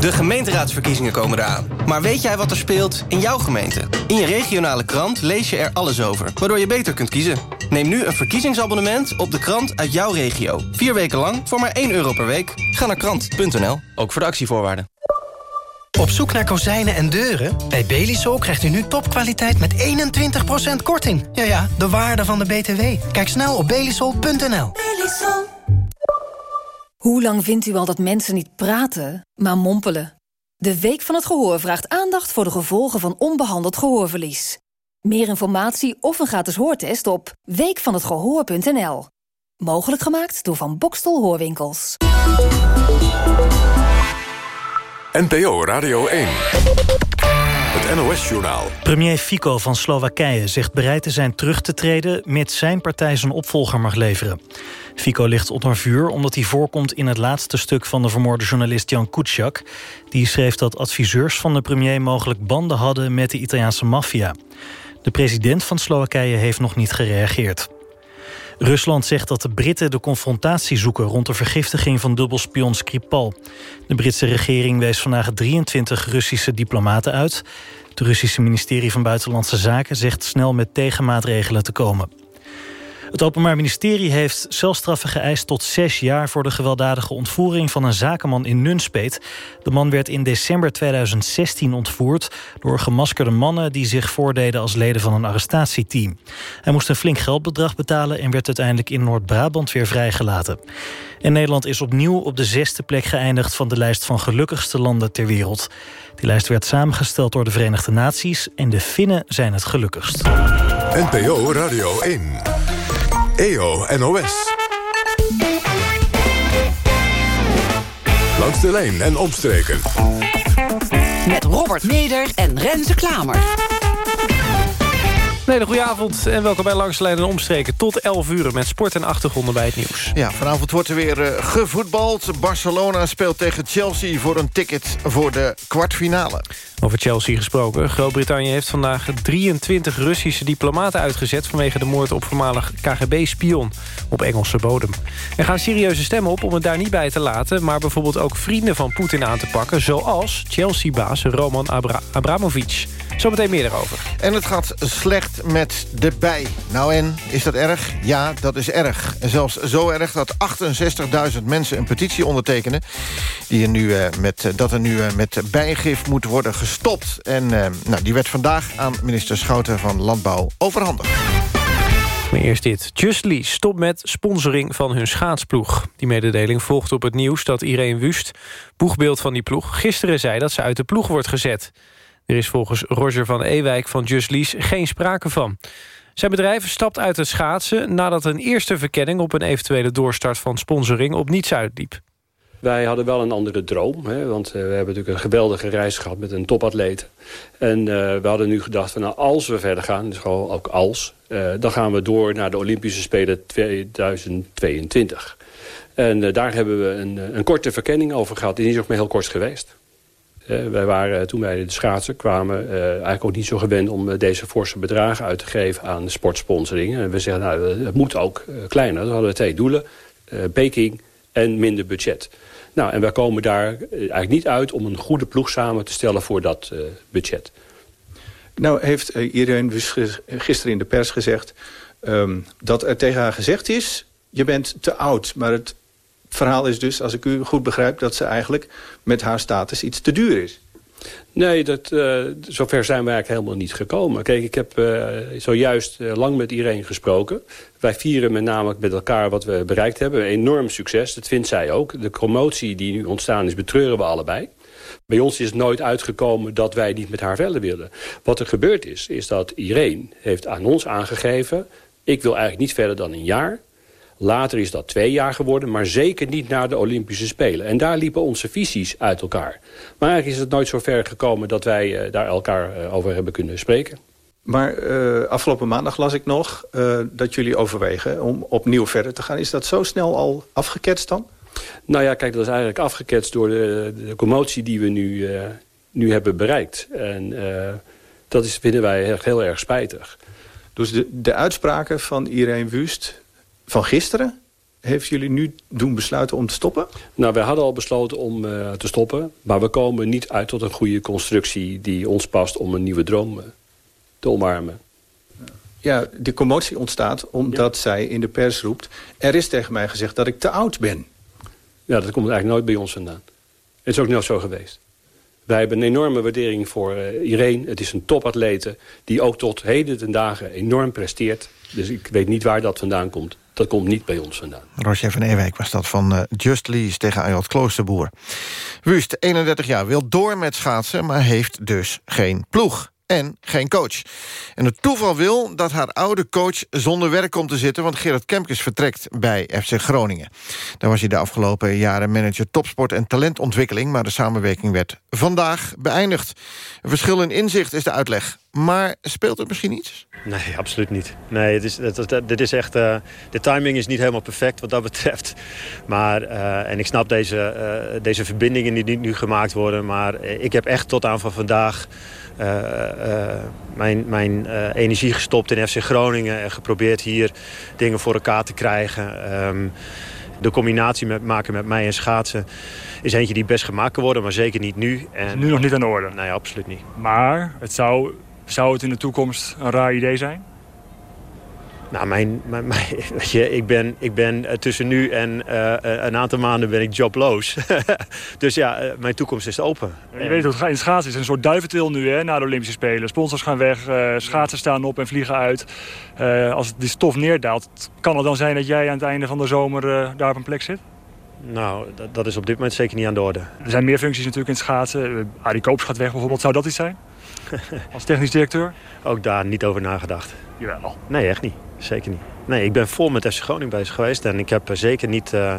De gemeenteraadsverkiezingen komen eraan. Maar weet jij wat er speelt in jouw gemeente? In je regionale krant lees je er alles over, waardoor je beter kunt kiezen. Neem nu een verkiezingsabonnement op de krant uit jouw regio. Vier weken lang voor maar 1 euro per week. Ga naar krant.nl, ook voor de actievoorwaarden. Op zoek naar kozijnen en deuren? Bij Belisol krijgt u nu topkwaliteit met 21% korting. Ja ja, de waarde van de BTW. Kijk snel op belisol.nl. Belisol. Hoe lang vindt u al dat mensen niet praten, maar mompelen? De Week van het Gehoor vraagt aandacht voor de gevolgen van onbehandeld gehoorverlies. Meer informatie of een gratis hoortest op weekvanhetgehoor.nl. Mogelijk gemaakt door Van Bokstel Hoorwinkels. NPO Radio 1. Premier Fico van Slowakije zegt bereid te zijn terug te treden... mits zijn partij zijn opvolger mag leveren. Fico ligt onder vuur omdat hij voorkomt in het laatste stuk... van de vermoorde journalist Jan Kuciak. Die schreef dat adviseurs van de premier mogelijk banden hadden... met de Italiaanse maffia. De president van Slowakije heeft nog niet gereageerd. Rusland zegt dat de Britten de confrontatie zoeken... rond de vergiftiging van dubbelspion Skripal. De Britse regering wees vandaag 23 Russische diplomaten uit. Het Russische ministerie van Buitenlandse Zaken... zegt snel met tegenmaatregelen te komen. Het Openbaar Ministerie heeft celstraffen geëist tot zes jaar... voor de gewelddadige ontvoering van een zakenman in Nunspeet. De man werd in december 2016 ontvoerd... door gemaskerde mannen die zich voordeden als leden van een arrestatieteam. Hij moest een flink geldbedrag betalen... en werd uiteindelijk in Noord-Brabant weer vrijgelaten. En Nederland is opnieuw op de zesde plek geëindigd... van de lijst van gelukkigste landen ter wereld. Die lijst werd samengesteld door de Verenigde Naties... en de Finnen zijn het gelukkigst. NPO Radio 1. EO NOS. Langs de lijn en omstreken. Met Robert Meder en Renze Klamer. Een hele goede avond en welkom bij Langs de Lijn en Omstreken. Tot 11 uur met sport en achtergronden bij het nieuws. Ja, vanavond wordt er weer uh, gevoetbald. Barcelona speelt tegen Chelsea voor een ticket voor de kwartfinale. Over Chelsea gesproken. Groot-Brittannië heeft vandaag 23 Russische diplomaten uitgezet... vanwege de moord op voormalig KGB-spion op Engelse bodem. Er gaan serieuze stemmen op om het daar niet bij te laten... maar bijvoorbeeld ook vrienden van Poetin aan te pakken... zoals Chelsea-baas Roman Abra Abramovic. Zometeen meer erover. En het gaat slecht met de bij. Nou en, is dat erg? Ja, dat is erg. En zelfs zo erg dat 68.000 mensen een petitie ondertekenen... Die er nu, uh, met, dat er nu uh, met bijgif moet worden gestopt. En uh, nou, die werd vandaag aan minister Schouten van Landbouw overhandigd. Maar eerst dit. Justly stopt met sponsoring van hun schaatsploeg. Die mededeling volgt op het nieuws dat Irene Wust, boegbeeld van die ploeg... gisteren zei dat ze uit de ploeg wordt gezet. Er is volgens Roger van Ewijk van Just Lease geen sprake van. Zijn bedrijf stapt uit het schaatsen... nadat een eerste verkenning op een eventuele doorstart van sponsoring op niets uitliep. Wij hadden wel een andere droom. Hè, want uh, we hebben natuurlijk een geweldige reis gehad met een topatleet. En uh, we hadden nu gedacht van nou, als we verder gaan, dus gewoon ook als... Uh, dan gaan we door naar de Olympische Spelen 2022. En daar hebben we een, een korte verkenning over gehad. Die is ook maar heel kort geweest. Wij waren toen wij de schaatsen kwamen eigenlijk ook niet zo gewend om deze forse bedragen uit te geven aan sportsponsoring. En we zeggen, nou, het moet ook kleiner. Dan hadden we twee doelen, baking en minder budget. Nou, en wij komen daar eigenlijk niet uit om een goede ploeg samen te stellen voor dat budget. Nou heeft iedereen gisteren in de pers gezegd um, dat er tegen haar gezegd is... je bent te oud, maar het verhaal is dus, als ik u goed begrijp... dat ze eigenlijk met haar status iets te duur is. Nee, dat, uh, zover zijn we eigenlijk helemaal niet gekomen. Kijk, ik heb uh, zojuist uh, lang met iedereen gesproken. Wij vieren met name met elkaar wat we bereikt hebben. Een enorm succes, dat vindt zij ook. De promotie die nu ontstaan is, betreuren we allebei. Bij ons is het nooit uitgekomen dat wij niet met haar verder willen. Wat er gebeurd is, is dat Irene heeft aan ons aangegeven... ik wil eigenlijk niet verder dan een jaar Later is dat twee jaar geworden, maar zeker niet naar de Olympische Spelen. En daar liepen onze visies uit elkaar. Maar eigenlijk is het nooit zo ver gekomen dat wij uh, daar elkaar uh, over hebben kunnen spreken. Maar uh, afgelopen maandag las ik nog dat jullie overwegen om opnieuw verder te gaan. Is dat zo snel al afgeketst dan? Nou ja, kijk, dat is eigenlijk afgeketst door de, de commotie die we nu, nu hebben bereikt. En dat is, vinden wij heel, heel erg spijtig. Dus de, de uitspraken van Irene Wust van gisteren... heeft jullie nu doen besluiten om te stoppen? Nou, wij hadden al besloten om uh, te stoppen. Maar we komen niet uit tot een goede constructie die ons past om een nieuwe droom uh, te omarmen. Ja, de commotie ontstaat omdat ja. zij in de pers roept... er is tegen mij gezegd dat ik te oud ben. Ja, dat komt eigenlijk nooit bij ons vandaan. Het is ook nooit zo geweest. Wij hebben een enorme waardering voor uh, Irene. Het is een topatlete die ook tot heden ten dagen enorm presteert. Dus ik weet niet waar dat vandaan komt. Dat komt niet bij ons vandaan. Roger van Ewijk was dat van uh, Just Lease tegen Ayot Kloosterboer. Wust, 31 jaar, wil door met schaatsen... maar heeft dus geen ploeg en geen coach. En het toeval wil dat haar oude coach zonder werk komt te zitten... want Gerard Kemkes vertrekt bij FC Groningen. Daar was hij de afgelopen jaren manager topsport en talentontwikkeling... maar de samenwerking werd vandaag beëindigd. Een verschil in inzicht is de uitleg. Maar speelt er misschien iets? Nee, absoluut niet. Nee, het is, het, het, dit is echt, uh, de timing is niet helemaal perfect wat dat betreft. Maar, uh, en ik snap deze, uh, deze verbindingen die nu gemaakt worden. Maar ik heb echt tot aan van vandaag... mijn, mijn energie gestopt in FC Groningen... en geprobeerd hier dingen voor elkaar te krijgen. Um, de combinatie met, maken met mij en schaatsen is eentje die best gemaakt kan worden, maar zeker niet nu. En, nu nog niet aan de orde? Nee, absoluut niet. Maar het zou zou het in de toekomst een raar idee zijn? Nou, mijn, mijn, mijn, weet je, ik ben, ik ben uh, tussen nu en uh, een aantal maanden ben ik jobloos. dus ja, uh, mijn toekomst is open. Je weet hoe het in schaatsen is een soort duiventil nu hè, na de Olympische Spelen. Sponsors gaan weg, schaatsen staan op en vliegen uit. als die stof neerdaalt, kan het dan zijn dat jij aan het einde van de zomer daar op een plek zit? Nou, dat, dat, is op dit moment zeker niet aan de orde. Er zijn meer functies natuurlijk in het schaatsen. Arie Koops gaat weg bijvoorbeeld. Zou dat iets zijn? Als technisch directeur? Ook daar niet over nagedacht. Jawel. Nee, echt niet. Zeker niet. Nee, ik ben vol met FC Groningen bezig geweest. En ik heb zeker niet, uh,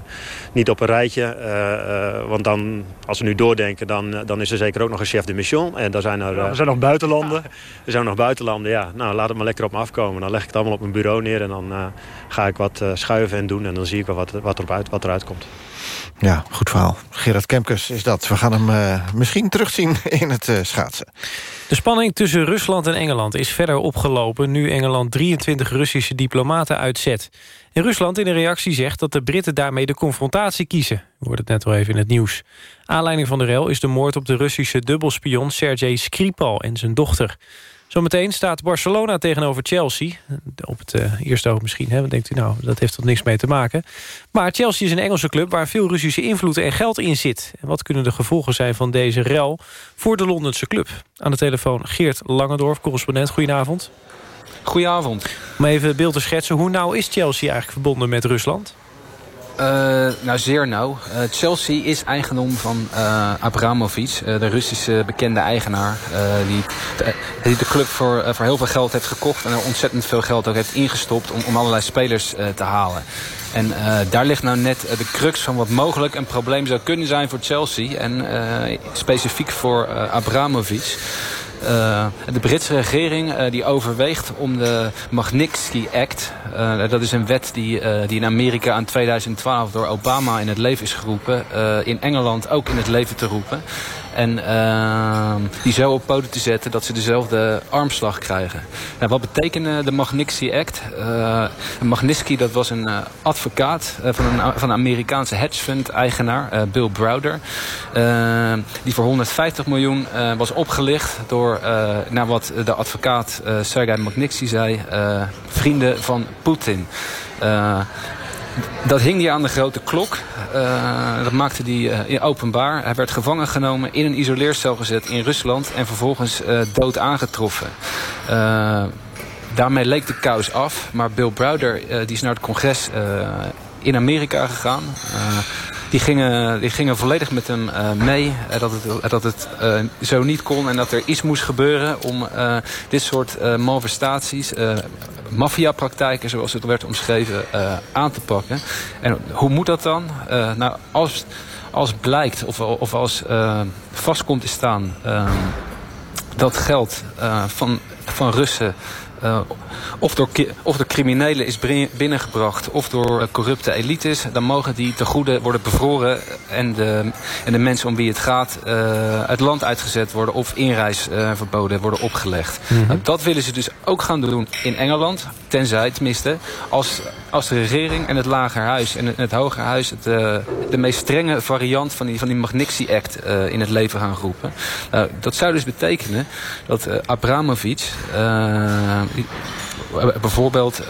niet op een rijtje. Uh, uh, want dan, als we nu doordenken, dan, dan is er zeker ook nog een chef de mission. En daar zijn er, er zijn nog buitenlanden. Ja, er zijn nog buitenlanden, ja. Nou, laat het maar lekker op me afkomen. Dan leg ik het allemaal op mijn bureau neer. En dan ga ik wat schuiven en doen. En dan zie ik wel wat, wat, erop uit, wat eruit komt. Ja, goed verhaal. Gerard Kemkes is dat. We gaan hem uh, misschien terugzien in het uh, schaatsen. De spanning tussen Rusland en Engeland is verder opgelopen... nu Engeland 23 Russische diplomaten uitzet. En Rusland in een reactie zegt dat de Britten daarmee de confrontatie kiezen. Hoorden het net al even in het nieuws. Aanleiding van de rel is de moord op de Russische dubbelspion Sergei Skripal en zijn dochter. Zometeen staat Barcelona tegenover Chelsea. Op het uh, eerste oog misschien, hè? Dan denkt u, nou, dat heeft toch niks mee te maken. Maar Chelsea is een Engelse club waar veel Russische invloed en geld in zit. En wat kunnen de gevolgen zijn van deze rel voor de Londense club? Aan de telefoon Geert Langendorf, correspondent. Goedenavond. Goedenavond. Om even beeld te schetsen, hoe nauw is Chelsea eigenlijk verbonden met Rusland? Uh, nou, zeer. Uh, Chelsea is eigendom van uh, Abramovic, de Russische bekende eigenaar. die, de, die de club voor, voor heel veel geld heeft gekocht en er ontzettend veel geld ook heeft ingestopt om, om allerlei spelers te halen. En daar ligt nou net de crux van wat mogelijk een probleem zou kunnen zijn voor Chelsea. En specifiek voor Abramovic. Uh, de Britse regering uh, die overweegt om de Magnitsky Act... Uh, dat is een wet die, die in Amerika in 2012 door Obama in het leven is geroepen... in Engeland ook in het leven te roepen. En uh, die zo op poten te zetten dat ze dezelfde armslag krijgen. Nou, wat betekent de Magnitsky Act? Uh, Magnitsky dat was een uh, advocaat van, een, van een Amerikaanse hedgefund-eigenaar, Bill Browder. die voor 150 miljoen was opgelicht door, naar wat de advocaat Sergei Magnitsky zei, vrienden van Poetin. Dat hing hij aan de grote klok. Uh, dat maakte hij uh, openbaar. Hij werd gevangen genomen, in een isoleercel gezet in Rusland... en vervolgens uh, dood aangetroffen. daarmee leek de kous af. Maar Bill Browder die is naar het congres in Amerika gegaan... Die gingen, die gingen volledig met hem uh, mee. Uh, dat het, dat het uh, zo niet kon en dat er iets moest gebeuren om dit soort malversaties, maffiapraktijken zoals het werd omschreven, aan te pakken. En hoe moet dat dan? nou, als, als blijkt of, of als vast komt te staan dat geld van, van Russen uh, of, door, of door criminelen is binnengebracht of door uh, corrupte elites, dan mogen die te goede worden bevroren en de, en de mensen om wie het gaat uh, het land uitgezet worden of inreisverboden worden opgelegd. Mm -hmm. dat willen ze dus ook gaan doen in Engeland, tenzij tenminste als als de regering en het lagerhuis en het, hogerhuis... Het, uh, de meest strenge variant van die, van die Magnitsky Act uh, in het leven gaan roepen. Uh, dat zou dus betekenen dat Abramovic... bijvoorbeeld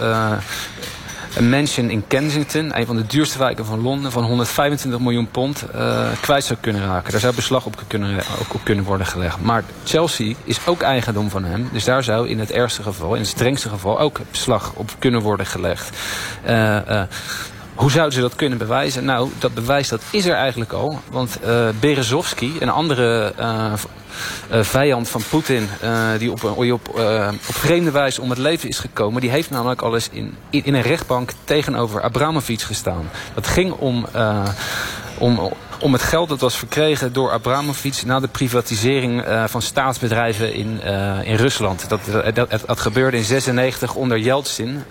een mansion in Kensington, een van de duurste wijken van Londen, van 125 miljoen pond uh, kwijt zou kunnen raken. Daar zou beslag op kunnen, kunnen worden gelegd. Maar Chelsea is ook eigendom van hem. Dus daar zou in het ergste geval, in het strengste geval, ook beslag op kunnen worden gelegd. Uh, hoe zouden ze dat kunnen bewijzen? Nou, dat bewijs dat is er eigenlijk al. Want uh, Berezovsky, een andere uh, uh, vijand van Poetin... die op, op, op vreemde wijze om het leven is gekomen... die heeft namelijk al eens in, in een rechtbank tegenover Abramovic gestaan. Dat ging om... om om het geld dat was verkregen door Abramovic... na de privatisering uh, van staatsbedrijven in, uh, in Rusland. Dat, dat, dat, gebeurde in 96 onder Yeltsin.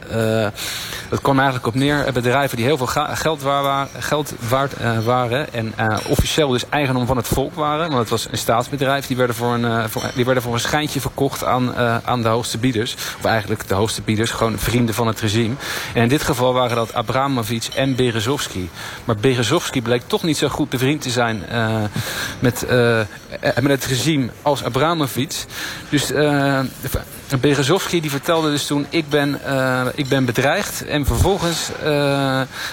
Dat kwam eigenlijk op neer bedrijven die heel veel geld, waar, geld waard waren... en officieel dus eigendom van het volk waren. Want het was een staatsbedrijf. Die werden voor een, die werden voor een schijntje verkocht aan, aan de hoogste bieders. Of eigenlijk de hoogste bieders, gewoon vrienden van het regime. En in dit geval waren dat Abramovic en Berezovsky. Maar Berezovsky bleek toch niet zo goed bevriend te zijn uh, met, uh, met het regime als Abramovic. Dus Berezovsky die vertelde dus toen, ik ben, uh, ik ben bedreigd. En vervolgens uh,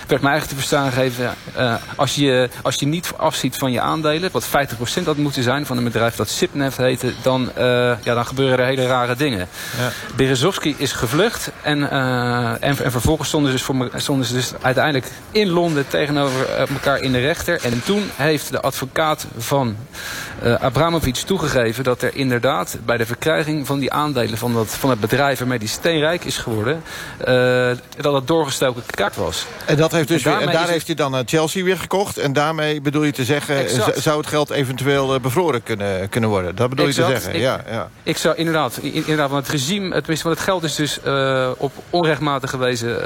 werd mij eigenlijk te verstaan gegeven, uh, als, je, als je niet afziet van je aandelen, wat 50% had moeten zijn van een bedrijf dat Sipnev heette, dan, ja, dan gebeuren er hele rare dingen. Ja. Is gevlucht en, en, en, vervolgens stonden ze, dus voor, stonden ze dus uiteindelijk in Londen tegenover elkaar in de rechter. En toen heeft de advocaat van Abramovic toegegeven dat er inderdaad bij de verkrijging van die aandelen van van, dat, van het bedrijf waarmee die steenrijk is geworden... Uh, dat het doorgestoken kaart was. En, dat heeft dus en, weer, en daar heeft hij dan uh, Chelsea weer gekocht. En daarmee bedoel je te zeggen... Exact. zou het geld eventueel bevroren kunnen, kunnen worden? Dat bedoel exact. je te zeggen, ik, ja, ja. Ik zou inderdaad, inderdaad want het regime... Het, want het geld is dus op onrechtmatige wijze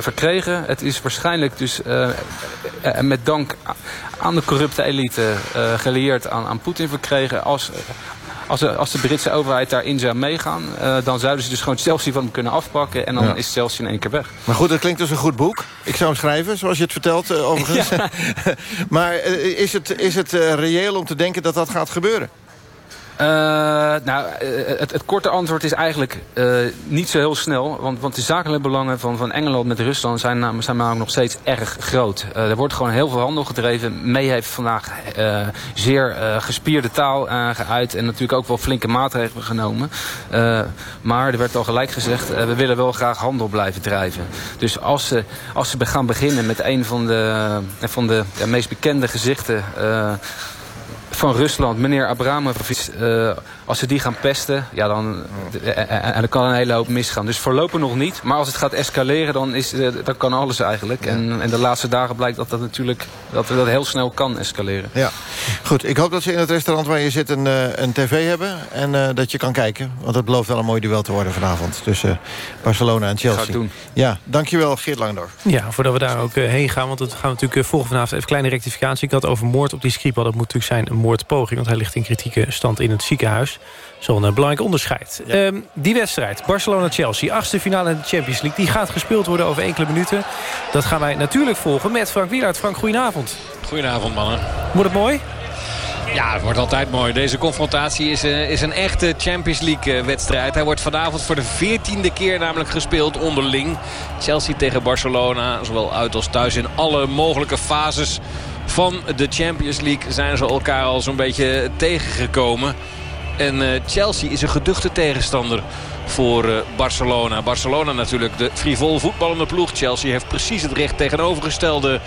verkregen. Het is waarschijnlijk dus met dank aan de corrupte elite gelieerd aan, aan Poetin verkregen... als als de, als de Britse overheid daarin zou meegaan... Uh, dan zouden ze dus gewoon Chelsea van hem kunnen afpakken... en dan ja. is Chelsea in één keer weg. Maar goed, dat klinkt dus een goed boek. Ik zou hem schrijven, zoals je het vertelt, uh, overigens. Maar uh, is het, is het reëel om te denken dat dat gaat gebeuren? Uh, nou, het, het, korte antwoord is eigenlijk uh, niet zo heel snel. Want, want de zakelijke belangen van, van Engeland met Rusland zijn, namelijk nog steeds erg groot. Er wordt gewoon heel veel handel gedreven. May heeft vandaag zeer gespierde taal geuit. En natuurlijk ook wel flinke maatregelen genomen. maar er werd al gelijk gezegd, we willen wel graag handel blijven drijven. Dus als ze, als ze gaan beginnen met een van de, van de meest bekende gezichten van Rusland, meneer Abramovic, uh, als ze die gaan pesten, ja, dan, en, dan kan een hele hoop misgaan. Dus voorlopig nog niet. Maar als het gaat escaleren, dan, is, dan kan alles eigenlijk. En, en de laatste dagen blijkt dat dat natuurlijk dat dat heel snel kan escaleren. Ja, goed. Ik hoop dat ze in het restaurant waar je zit een, een tv hebben. En uh, dat je kan kijken. Want het belooft wel een mooi duel te worden vanavond. Tussen Barcelona en Chelsea. Ga doen. Ja, dankjewel Geert Langdorf. Ja, voordat we daar ook heen gaan. Want het gaan we natuurlijk volgen vanavond. Even kleine rectificatie. Ik had over moord op die Skripal. Dat moet natuurlijk zijn een moordpoging. Want hij ligt in kritieke stand in het ziekenhuis. Zo'n belangrijk onderscheid. Ja. Um, die wedstrijd, Barcelona-Chelsea, achtste finale in de Champions League... die gaat gespeeld worden over enkele minuten. Dat gaan wij natuurlijk volgen met Frank Wielaert. Frank, goedenavond. Goedenavond, mannen. Wordt het mooi? Ja, het wordt altijd mooi. Deze confrontatie is, uh, is een echte Champions League uh, wedstrijd. Hij wordt vanavond voor de veertiende keer namelijk gespeeld onderling. Chelsea tegen Barcelona, zowel uit als thuis in alle mogelijke fases van de Champions League... zijn ze elkaar al zo'n beetje tegengekomen. En uh, Chelsea is een geduchte tegenstander voor uh, Barcelona. Barcelona natuurlijk de frivol voetballende ploeg. Chelsea heeft precies het recht tegenovergestelde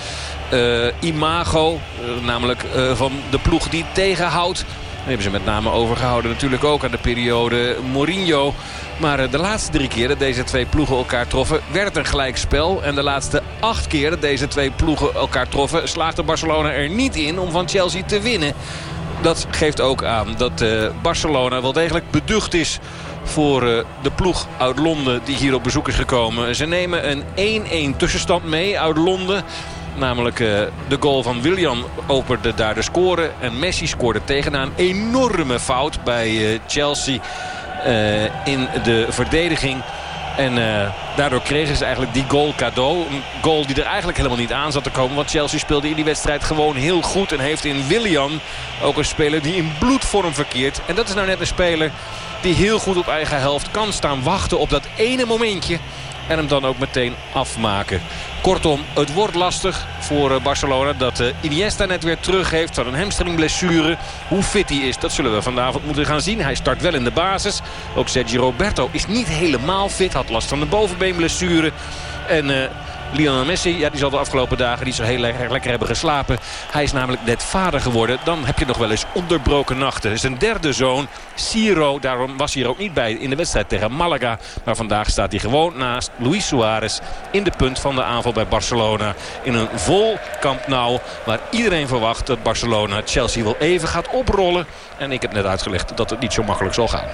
uh, imago. namelijk van de ploeg die tegenhoudt. Hebben ze met name overgehouden natuurlijk ook aan de periode Mourinho. Maar de laatste drie keer dat deze twee ploegen elkaar troffen... werd het een gelijkspel. En de laatste acht keer dat deze twee ploegen elkaar troffen... slaagde Barcelona er niet in om van Chelsea te winnen dat geeft ook aan dat uh, Barcelona wel degelijk beducht is voor uh, de ploeg uit Londen die hier op bezoek is gekomen. Ze nemen een 1-1 tussenstand mee uit Londen. Namelijk uh, de goal van William opende daar de score. En Messi scoorde tegenaan een enorme fout bij Chelsea in de verdediging. En uh, daardoor kregen ze eigenlijk die goal cadeau. Een goal die er eigenlijk helemaal niet aan zat te komen. Want Chelsea speelde in die wedstrijd gewoon heel goed. En heeft in William ook een speler die in bloedvorm verkeert. En dat is nou net een speler die heel goed op eigen helft kan staan wachten op dat ene momentje. En hem dan ook meteen afmaken. Kortom, het wordt lastig voor eh, Barcelona dat uh, Iniesta net weer terug heeft van een hamstringblessure. Hoe fit hij is, dat zullen we vanavond moeten gaan zien. Hij start wel in de basis. Ook Sergio Roberto is niet helemaal fit, had last van de bovenbeenblessure. En... Uh, Lionel Messi, ja, die zal de afgelopen dagen niet zo heel erg lekker hebben geslapen. Hij is namelijk net vader geworden. Dan heb je nog wel eens onderbroken nachten. is een derde zoon, Ciro. Daarom was hij er ook niet bij in de wedstrijd tegen Malaga. Maar vandaag staat hij gewoon naast Luis Suarez in de punt van de aanval bij Barcelona. In een vol Camp Nou waar iedereen verwacht dat Barcelona Chelsea wel even gaat oprollen. En ik heb net uitgelegd dat het niet zo makkelijk zal gaan.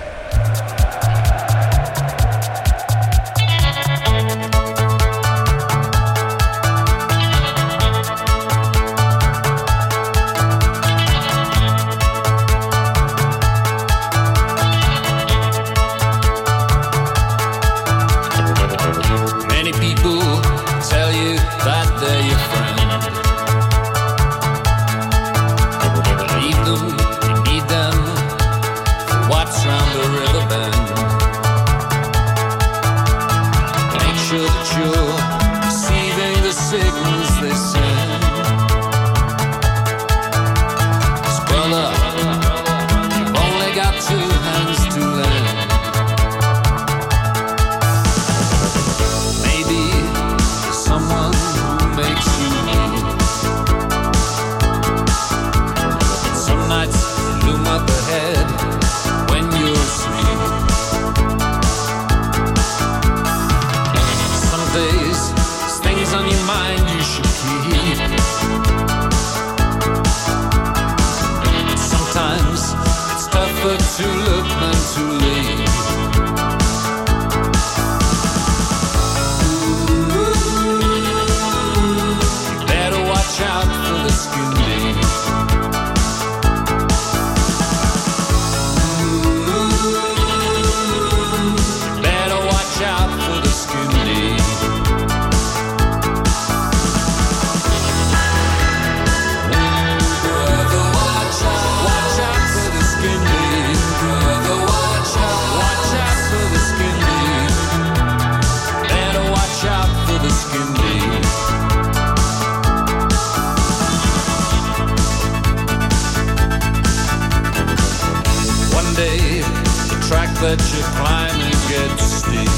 that you climb and get steep.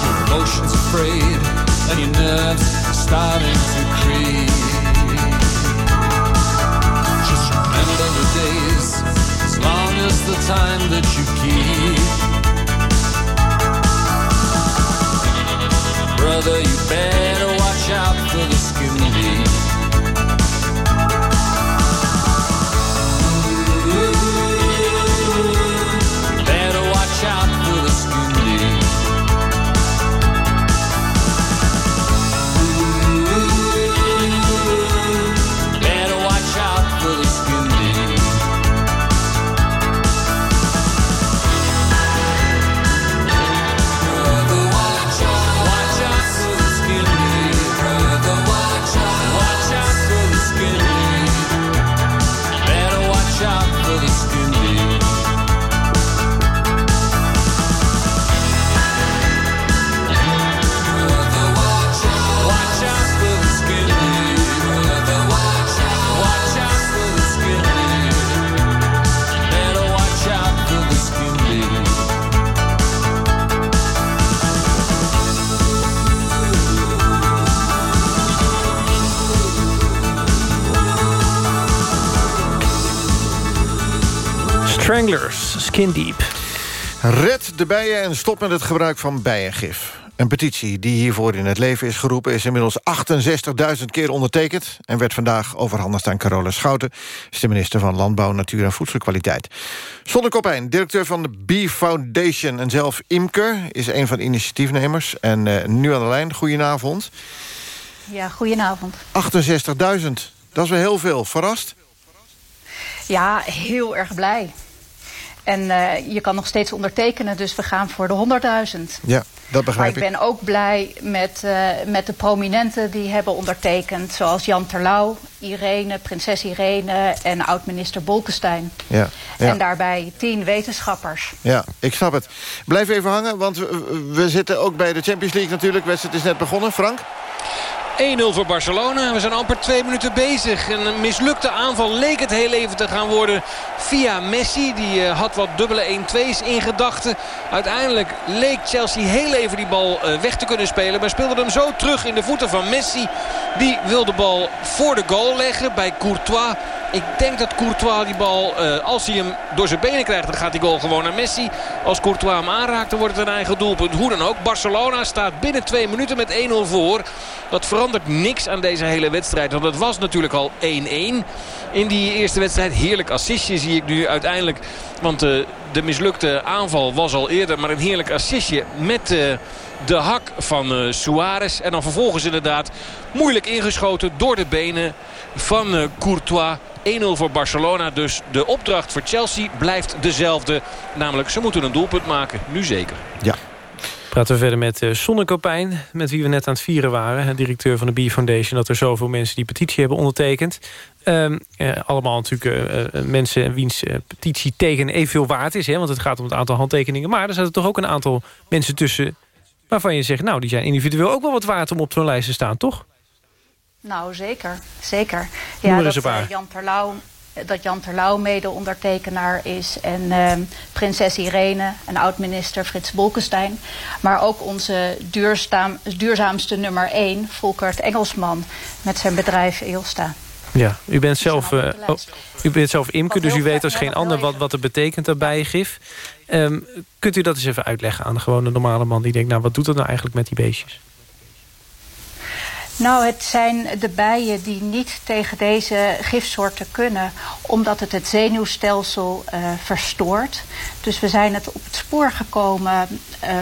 Your emotions afraid and your nerves starting to creep. Just remember the days as long as the time that you keep. Brother, you better watch out for the Stranglers, Skin Deep. Red de bijen en stop met het gebruik van bijengif. Een petitie die hiervoor in het leven is geroepen... is inmiddels 68.000 keer ondertekend... en werd vandaag overhandigd aan Carola Schouten... is de minister van Landbouw, Natuur en Voedselkwaliteit. Sonne Kopijn, directeur van de Bee Foundation... en zelf imker, is een van de initiatiefnemers. En uh, nu aan de lijn, goedenavond. Ja, goedenavond. 68.000, dat is wel heel veel. Verrast? Ja, heel erg blij. En eh, je kan nog steeds ondertekenen, dus we gaan voor de 100.000. Ja, dat begrijp maar ik. ben ook blij met, uh, met de prominenten die hebben ondertekend. Zoals Jan Terlouw, Irene, prinses Irene en oud-minister Bolkestein. Ja, ja, En daarbij tien wetenschappers. Ja, ik snap het. Blijf even hangen, want we, we zitten ook bij de Champions League natuurlijk. De wedstrijd is net begonnen. Frank? 1-0 voor Barcelona. We zijn amper twee minuten bezig. Een mislukte aanval leek het heel even te gaan worden via Messi. Die uh, had wat dubbele 1-2's in gedachten. Uiteindelijk leek Chelsea heel even die bal uh, weg te kunnen spelen. Maar speelde hem zo terug in de voeten van Messi. Die wil de bal voor de goal leggen bij Courtois. Ik denk dat Courtois die bal, uh, als hij hem door zijn benen krijgt... dan gaat die goal gewoon naar Messi. Als Courtois hem aanraakt, dan wordt het een eigen doelpunt. Hoe dan ook, Barcelona staat binnen twee minuten met 1-0 voor. Dat verandert niks aan deze hele wedstrijd. Want het was natuurlijk al 1-1 in die eerste wedstrijd. Heerlijk assistje zie ik nu uiteindelijk. Want uh, de mislukte aanval was al eerder. Maar een heerlijk assistje met... Uh, de hak van uh, Suarez. En dan vervolgens inderdaad moeilijk ingeschoten door de benen van Courtois. 1-0 voor Barcelona. Dus de opdracht voor Chelsea blijft dezelfde. Namelijk, ze moeten een doelpunt maken. Nu zeker. Ja. Praten we verder met uh, Sonne Kopijn, met wie we net aan het vieren waren. Directeur van de Bee Foundation. Dat er zoveel mensen die petitie hebben ondertekend. Um, uh, allemaal natuurlijk uh, mensen wiens petitie tegen evenveel waard is. Hè, want het gaat om het aantal handtekeningen. Maar er zaten toch ook een aantal mensen tussen... waarvan je zegt, nou, die zijn individueel ook wel wat waard om op zo'n lijst te staan, toch? Nou, zeker. Zeker. Ja, dat uh, Jan Terlouw, dat Jan Terlouw mede-ondertekenaar is. En uh, prinses Irene en oud-minister Frits Bolkestein. Maar ook onze duurzaam, duurzaamste nummer 1, Volkert Engelsman... met zijn bedrijf Eolsta. Ja, u bent zelf, uh, oh, u bent zelf imker, dus u weet als geen ander wat, wat het betekent, dat bijengif. Um, kunt u dat eens even uitleggen aan de gewone normale man die denkt... nou, wat doet dat nou eigenlijk met die beestjes? Nou, het zijn de bijen die niet tegen deze gifsoorten kunnen... omdat het het zenuwstelsel uh, verstoort. Dus we zijn het op het spoor gekomen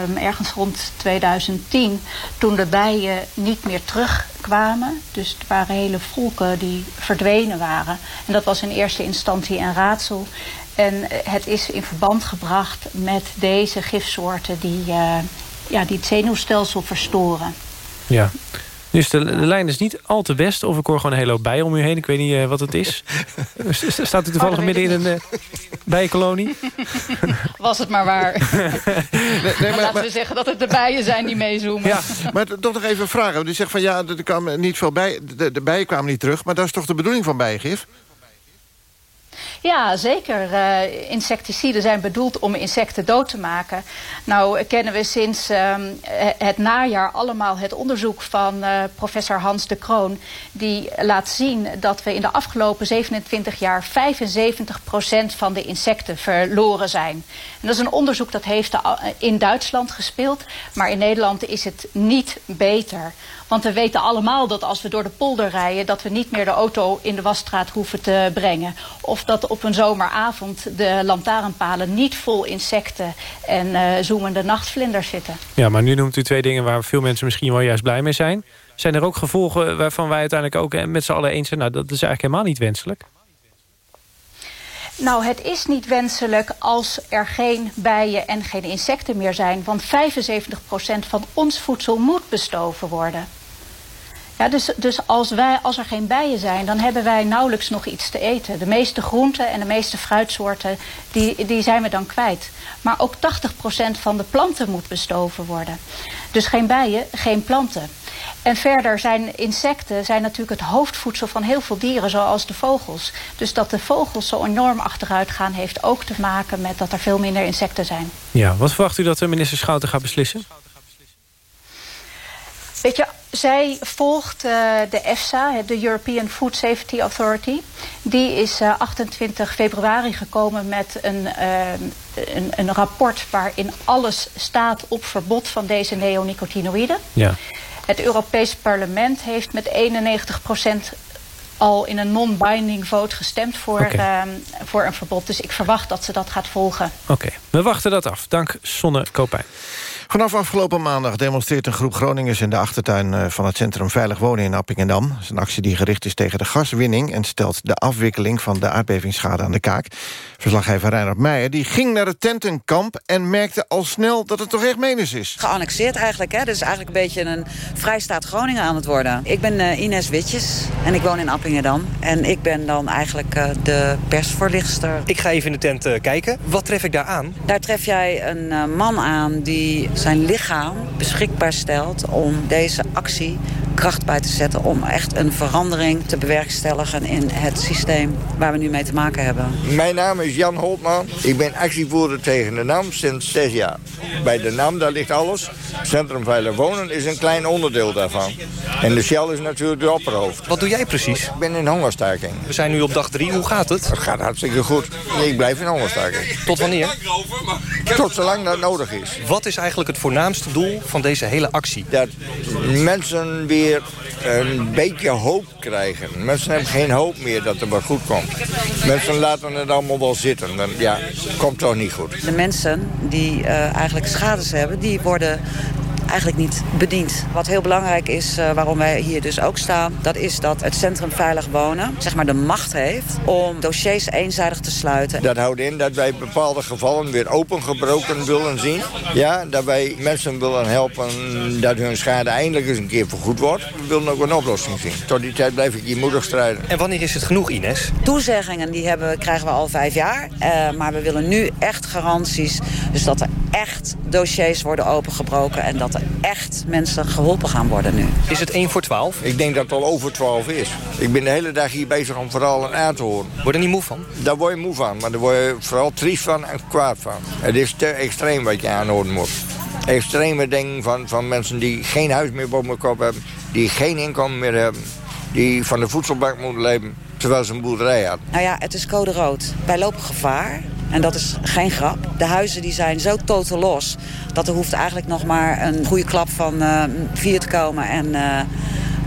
um, ergens rond 2010... toen de bijen niet meer terugkwamen. Dus het waren hele volken die verdwenen waren. En dat was in eerste instantie een raadsel. En het is in verband gebracht met deze gifsoorten... die, uh, ja, die het zenuwstelsel verstoren. Ja, dus de, de, lijn is niet al te best. Of ik hoor gewoon een hele hoop bijen om u heen. Ik weet niet uh, wat het is. Staat u toevallig oh, midden in een uh, bijenkolonie? Was het maar waar. nee, nee, maar, laten we zeggen dat het de bijen zijn die meezoomen. Ja, maar toch nog even vragen. U zegt van ja, er kwam niet veel bij, de, de bijen kwamen niet terug. Maar dat is toch de bedoeling van bijengif? Ja, zeker. Uh, insecticiden zijn bedoeld om insecten dood te maken. Nou kennen we sinds uh, het najaar allemaal het onderzoek van uh, professor Hans de Kroon. Die laat zien dat we in de afgelopen 27 jaar 75% van de insecten verloren zijn. En dat is een onderzoek dat heeft in Duitsland gespeeld. Maar in Nederland is het niet beter. Want we weten allemaal dat als we door de polder rijden... dat we niet meer de auto in de wasstraat hoeven te brengen. Of dat op een zomeravond de lantaarnpalen niet vol insecten... en uh, zoemende nachtvlinders zitten. Ja, maar nu noemt u twee dingen waar veel mensen misschien wel juist blij mee zijn. Zijn er ook gevolgen waarvan wij uiteindelijk ook met z'n allen eens zijn... nou, dat is eigenlijk helemaal niet wenselijk? Nou, het is niet wenselijk als er geen bijen en geen insecten meer zijn. Want 75% van ons voedsel moet bestoven worden. Ja, dus dus als, wij, als er geen bijen zijn, dan hebben wij nauwelijks nog iets te eten. De meeste groenten en de meeste fruitsoorten, die, die zijn we dan kwijt. Maar ook 80% van de planten moet bestoven worden. Dus geen bijen, geen planten. En verder zijn insecten zijn natuurlijk het hoofdvoedsel van heel veel dieren, zoals de vogels. Dus dat de vogels zo enorm achteruit gaan, heeft ook te maken met dat er veel minder insecten zijn. Ja, wat verwacht u dat de minister Schouten gaat beslissen? Weet je, zij volgt uh, de EFSA, de European Food Safety Authority. Die is uh, 28 februari gekomen met een, uh, een, een, rapport... waarin alles staat op verbod van deze neonicotinoïden. Ja. Het Europees Parlement heeft met 91 procent al in een non-binding vote gestemd voor, okay. voor een verbod. Dus ik verwacht dat ze dat gaat volgen. Oké, okay. we wachten dat af. Dank Sonne Kopijn. Vanaf afgelopen maandag demonstreert een groep Groningers... in de achtertuin eh, van het centrum Veilig Wonen in Appingedam. Dat is een actie die gericht is tegen de gaswinning... en stelt de afwikkeling van de aardbevingsschade aan de kaak. Verslaggever Reinhard Meijer die ging naar het tentenkamp... en merkte al snel dat het toch echt menens is. Geannexeerd eigenlijk. Hè? Dus eigenlijk een beetje een vrijstaat Groningen aan het worden. Ik ben uh, Ines Witjes en ik woon in Appingedam. En ik ben dan eigenlijk uh, de persvoorlichter. Ik ga even in de tent uh, kijken. Wat tref ik daar aan? Daar tref jij een man aan die zijn lichaam beschikbaar stelt... om deze actie kracht bij te zetten... om echt een verandering te bewerkstelligen in het systeem waar we nu mee te maken hebben. Mijn naam is Jan Holtman. Ik ben actievoerder tegen de NAM sinds zes jaar. Bij de NAM, daar ligt alles. Centrum Veilig Wonen is een klein onderdeel daarvan. En de Shell is natuurlijk de opperhoofd. Wat doe jij precies? Ik ben in hongerstaking. We zijn nu op dag drie. Hoe gaat het? Het gaat hartstikke goed. Ik blijf in hongerstaking. Tot wanneer? Tot zolang dat nodig is. Wat is eigenlijk het voornaamste doel van deze hele actie? Dat mensen weer een beetje hoop krijgen. Mensen hebben geen hoop meer dat er wat goed komt. Mensen laten het allemaal wel zitten. Dan, ja, komt toch niet goed. De mensen die uh, eigenlijk schades hebben, die worden eigenlijk niet bediend. Wat heel belangrijk is, uh, waarom wij hier dus ook staan... dat is dat het Centrum Veilig Wonen zeg maar, de macht heeft... om dossiers eenzijdig te sluiten. Dat houdt in dat wij bepaalde gevallen weer opengebroken willen zien. Ja, dat wij mensen willen helpen dat hun schade eindelijk eens een keer vergoed wordt. We willen ook een oplossing zien. Tot die tijd blijf ik hier moedig strijden. En wanneer is het genoeg, Ines? Toezeggingen die hebben, krijgen we al vijf jaar. Uh, maar we willen nu echt garanties. Dus dat er echt dossiers worden opengebroken... en dat er echt mensen geholpen gaan worden nu. Is het 1 voor 12? Ik denk dat het al over 12 is. Ik ben de hele dag hier bezig om vooral een aan te horen. Word je er niet moe van? Daar word je moe van, maar daar word je vooral triest van en kwaad van. Het is te extreem wat je aanhoren moet. Extreme dingen van, van mensen die geen huis meer boven hun kop hebben... die geen inkomen meer hebben, die van de voedselbank moeten leven... terwijl ze een boerderij had. Nou ja, het is code rood. Wij lopen gevaar. En dat is geen grap. De huizen die zijn zo totaal los... dat er hoeft eigenlijk nog maar een goede klap van uh, vier te komen. En uh,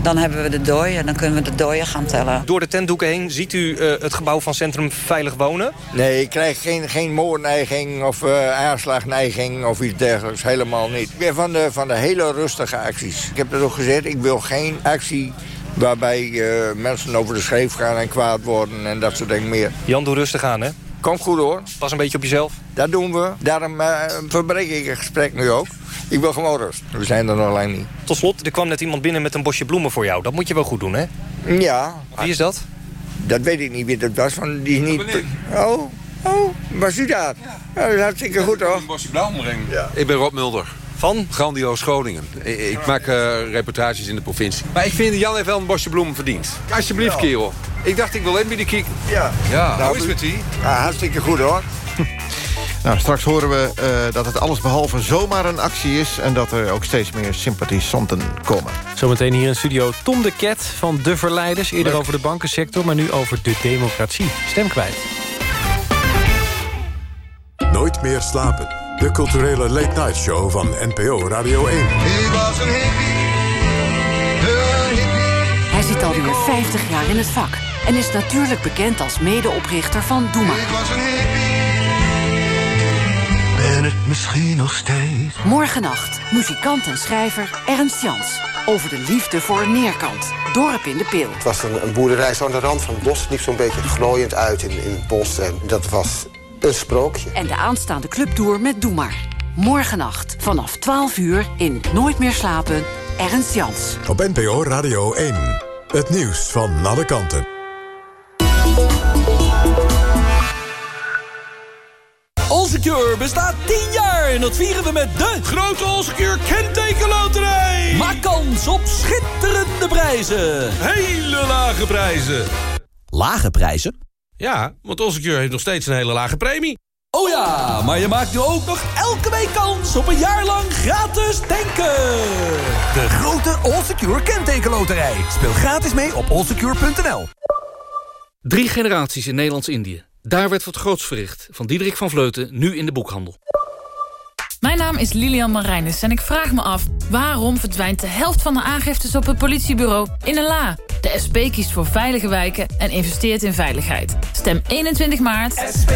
dan hebben we de dooien. Dan kunnen we de dooien gaan tellen. Door de tentdoeken heen ziet u uh, het gebouw van Centrum Veilig Wonen? Nee, ik krijg geen, geen moordneiging of aanslagneiging of iets dergelijks. Helemaal niet. Ik ben van de, van de hele rustige acties. Ik heb het ook gezegd, ik wil geen actie waarbij uh, mensen over de schreef gaan en kwaad worden en dat soort dingen meer. Jan, doe rustig aan, hè? Komt goed hoor. Pas een beetje op jezelf. Dat doen we. Daarom uh, verbreek ik het gesprek nu ook. Ik wil gewoon rust. We zijn er nog lang niet. Tot slot, er kwam net iemand binnen met een bosje bloemen voor jou. Dat moet je wel goed doen, hè? Ja. Wie is dat? Dat weet ik niet wie dat was. Van, die is niet... Oh, oh, was u daar? Ja. ja dat is hartstikke goed hoor. Een bosje blauw brengen. Ja. Ik ben Rob Mulder. Van? Grandioos Groningen. Ik maak uh, reportages in de provincie. Maar ik vind Jan heeft wel een bosje bloemen verdiend. Alsjeblieft, ja. kerel. Ik dacht, ik wil even die kijken. Ja. Ja, nou, hoe is het met die? Ja, hartstikke goed, hoor. Nou, straks horen we uh, dat het allesbehalve zomaar een actie is... en dat er ook steeds meer sympathisanten komen. Zometeen hier in studio Tom de Ket van De Verleiders. Eerder Leuk. over de bankensector, maar nu over de democratie. Stem kwijt. Nooit meer slapen. De culturele late-night show van NPO Radio 1. was een hippie, een hippie. Hij zit alweer 50 jaar in het vak en is natuurlijk bekend als medeoprichter van Doe Maar. Ik was een hippie, ben het misschien nog steeds. Morgennacht, muzikant en schrijver Ernst Jans. Over de liefde voor een neerkant. Dorp in de Pil. Het was een, een boerderij zo aan de rand van het bos. Het liep zo'n beetje glooiend uit in, in het bos. En dat was een sprookje. En de aanstaande clubtour met Doe Maar. Morgennacht vanaf 12 uur in Nooit meer slapen. Ernst Jans. Op NPO Radio 1. Het nieuws van alle kanten. Allsecure bestaat 10 jaar en dat vieren we met de grote Allsecure kentekenloterij. Maak kans op schitterende prijzen. Hele lage prijzen. Lage prijzen? Ja, want Allsecure heeft nog steeds een hele lage premie. Oh ja, maar je maakt nu ook nog elke week kans op een jaar lang gratis tanken. De grote Allsecure kentekenloterij. Speel gratis mee op allsecure.nl. Drie generaties in Nederlands-Indië. Daar werd wat groots verricht. Van Diederik van Vleuten, nu in de boekhandel. Mijn naam is Lilian Marijnis en ik vraag me af... waarom verdwijnt de helft van de aangiftes op het politiebureau in een la? De SP kiest voor veilige wijken en investeert in veiligheid. Stem 21 maart. SP.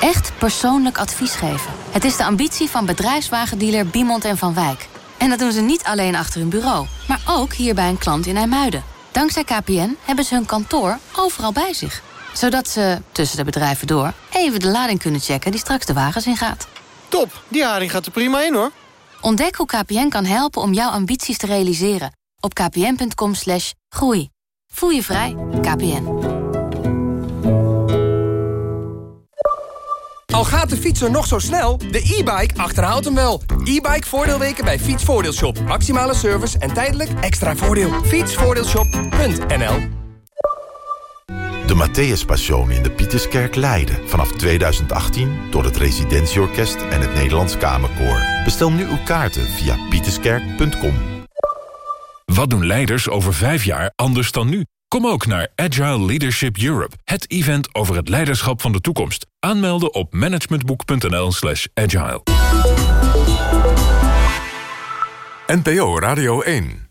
Echt persoonlijk advies geven. Het is de ambitie van bedrijfswagendealer Biemond en Van Wijk. En dat doen ze niet alleen achter hun bureau, maar ook hier bij een klant in IJmuiden. Dankzij KPN hebben ze hun kantoor overal bij zich. Zodat ze, tussen de bedrijven door, even de lading kunnen checken die straks de wagens ingaat. Top, die haring gaat er prima in hoor. Ontdek hoe KPN kan helpen om jouw ambities te realiseren. Op kpn.com slash groei. Voel je vrij, KPN. Al gaat de fietser nog zo snel, de e-bike achterhaalt hem wel. E-bike voordeelweken bij Fietsvoordeelshop. Maximale service en tijdelijk extra voordeel. Fietsvoordeelshop.nl De Matthäus Passion in de Pieterskerk Leiden. Vanaf 2018 door het Residentieorkest en het Nederlands Kamerkoor. Bestel nu uw kaarten via pieterskerk.com. Wat doen leiders over vijf jaar anders dan nu? Kom ook naar Agile Leadership Europe, het event over het leiderschap van de toekomst. Aanmelden op managementboek.nl slash agile. NPO Radio 1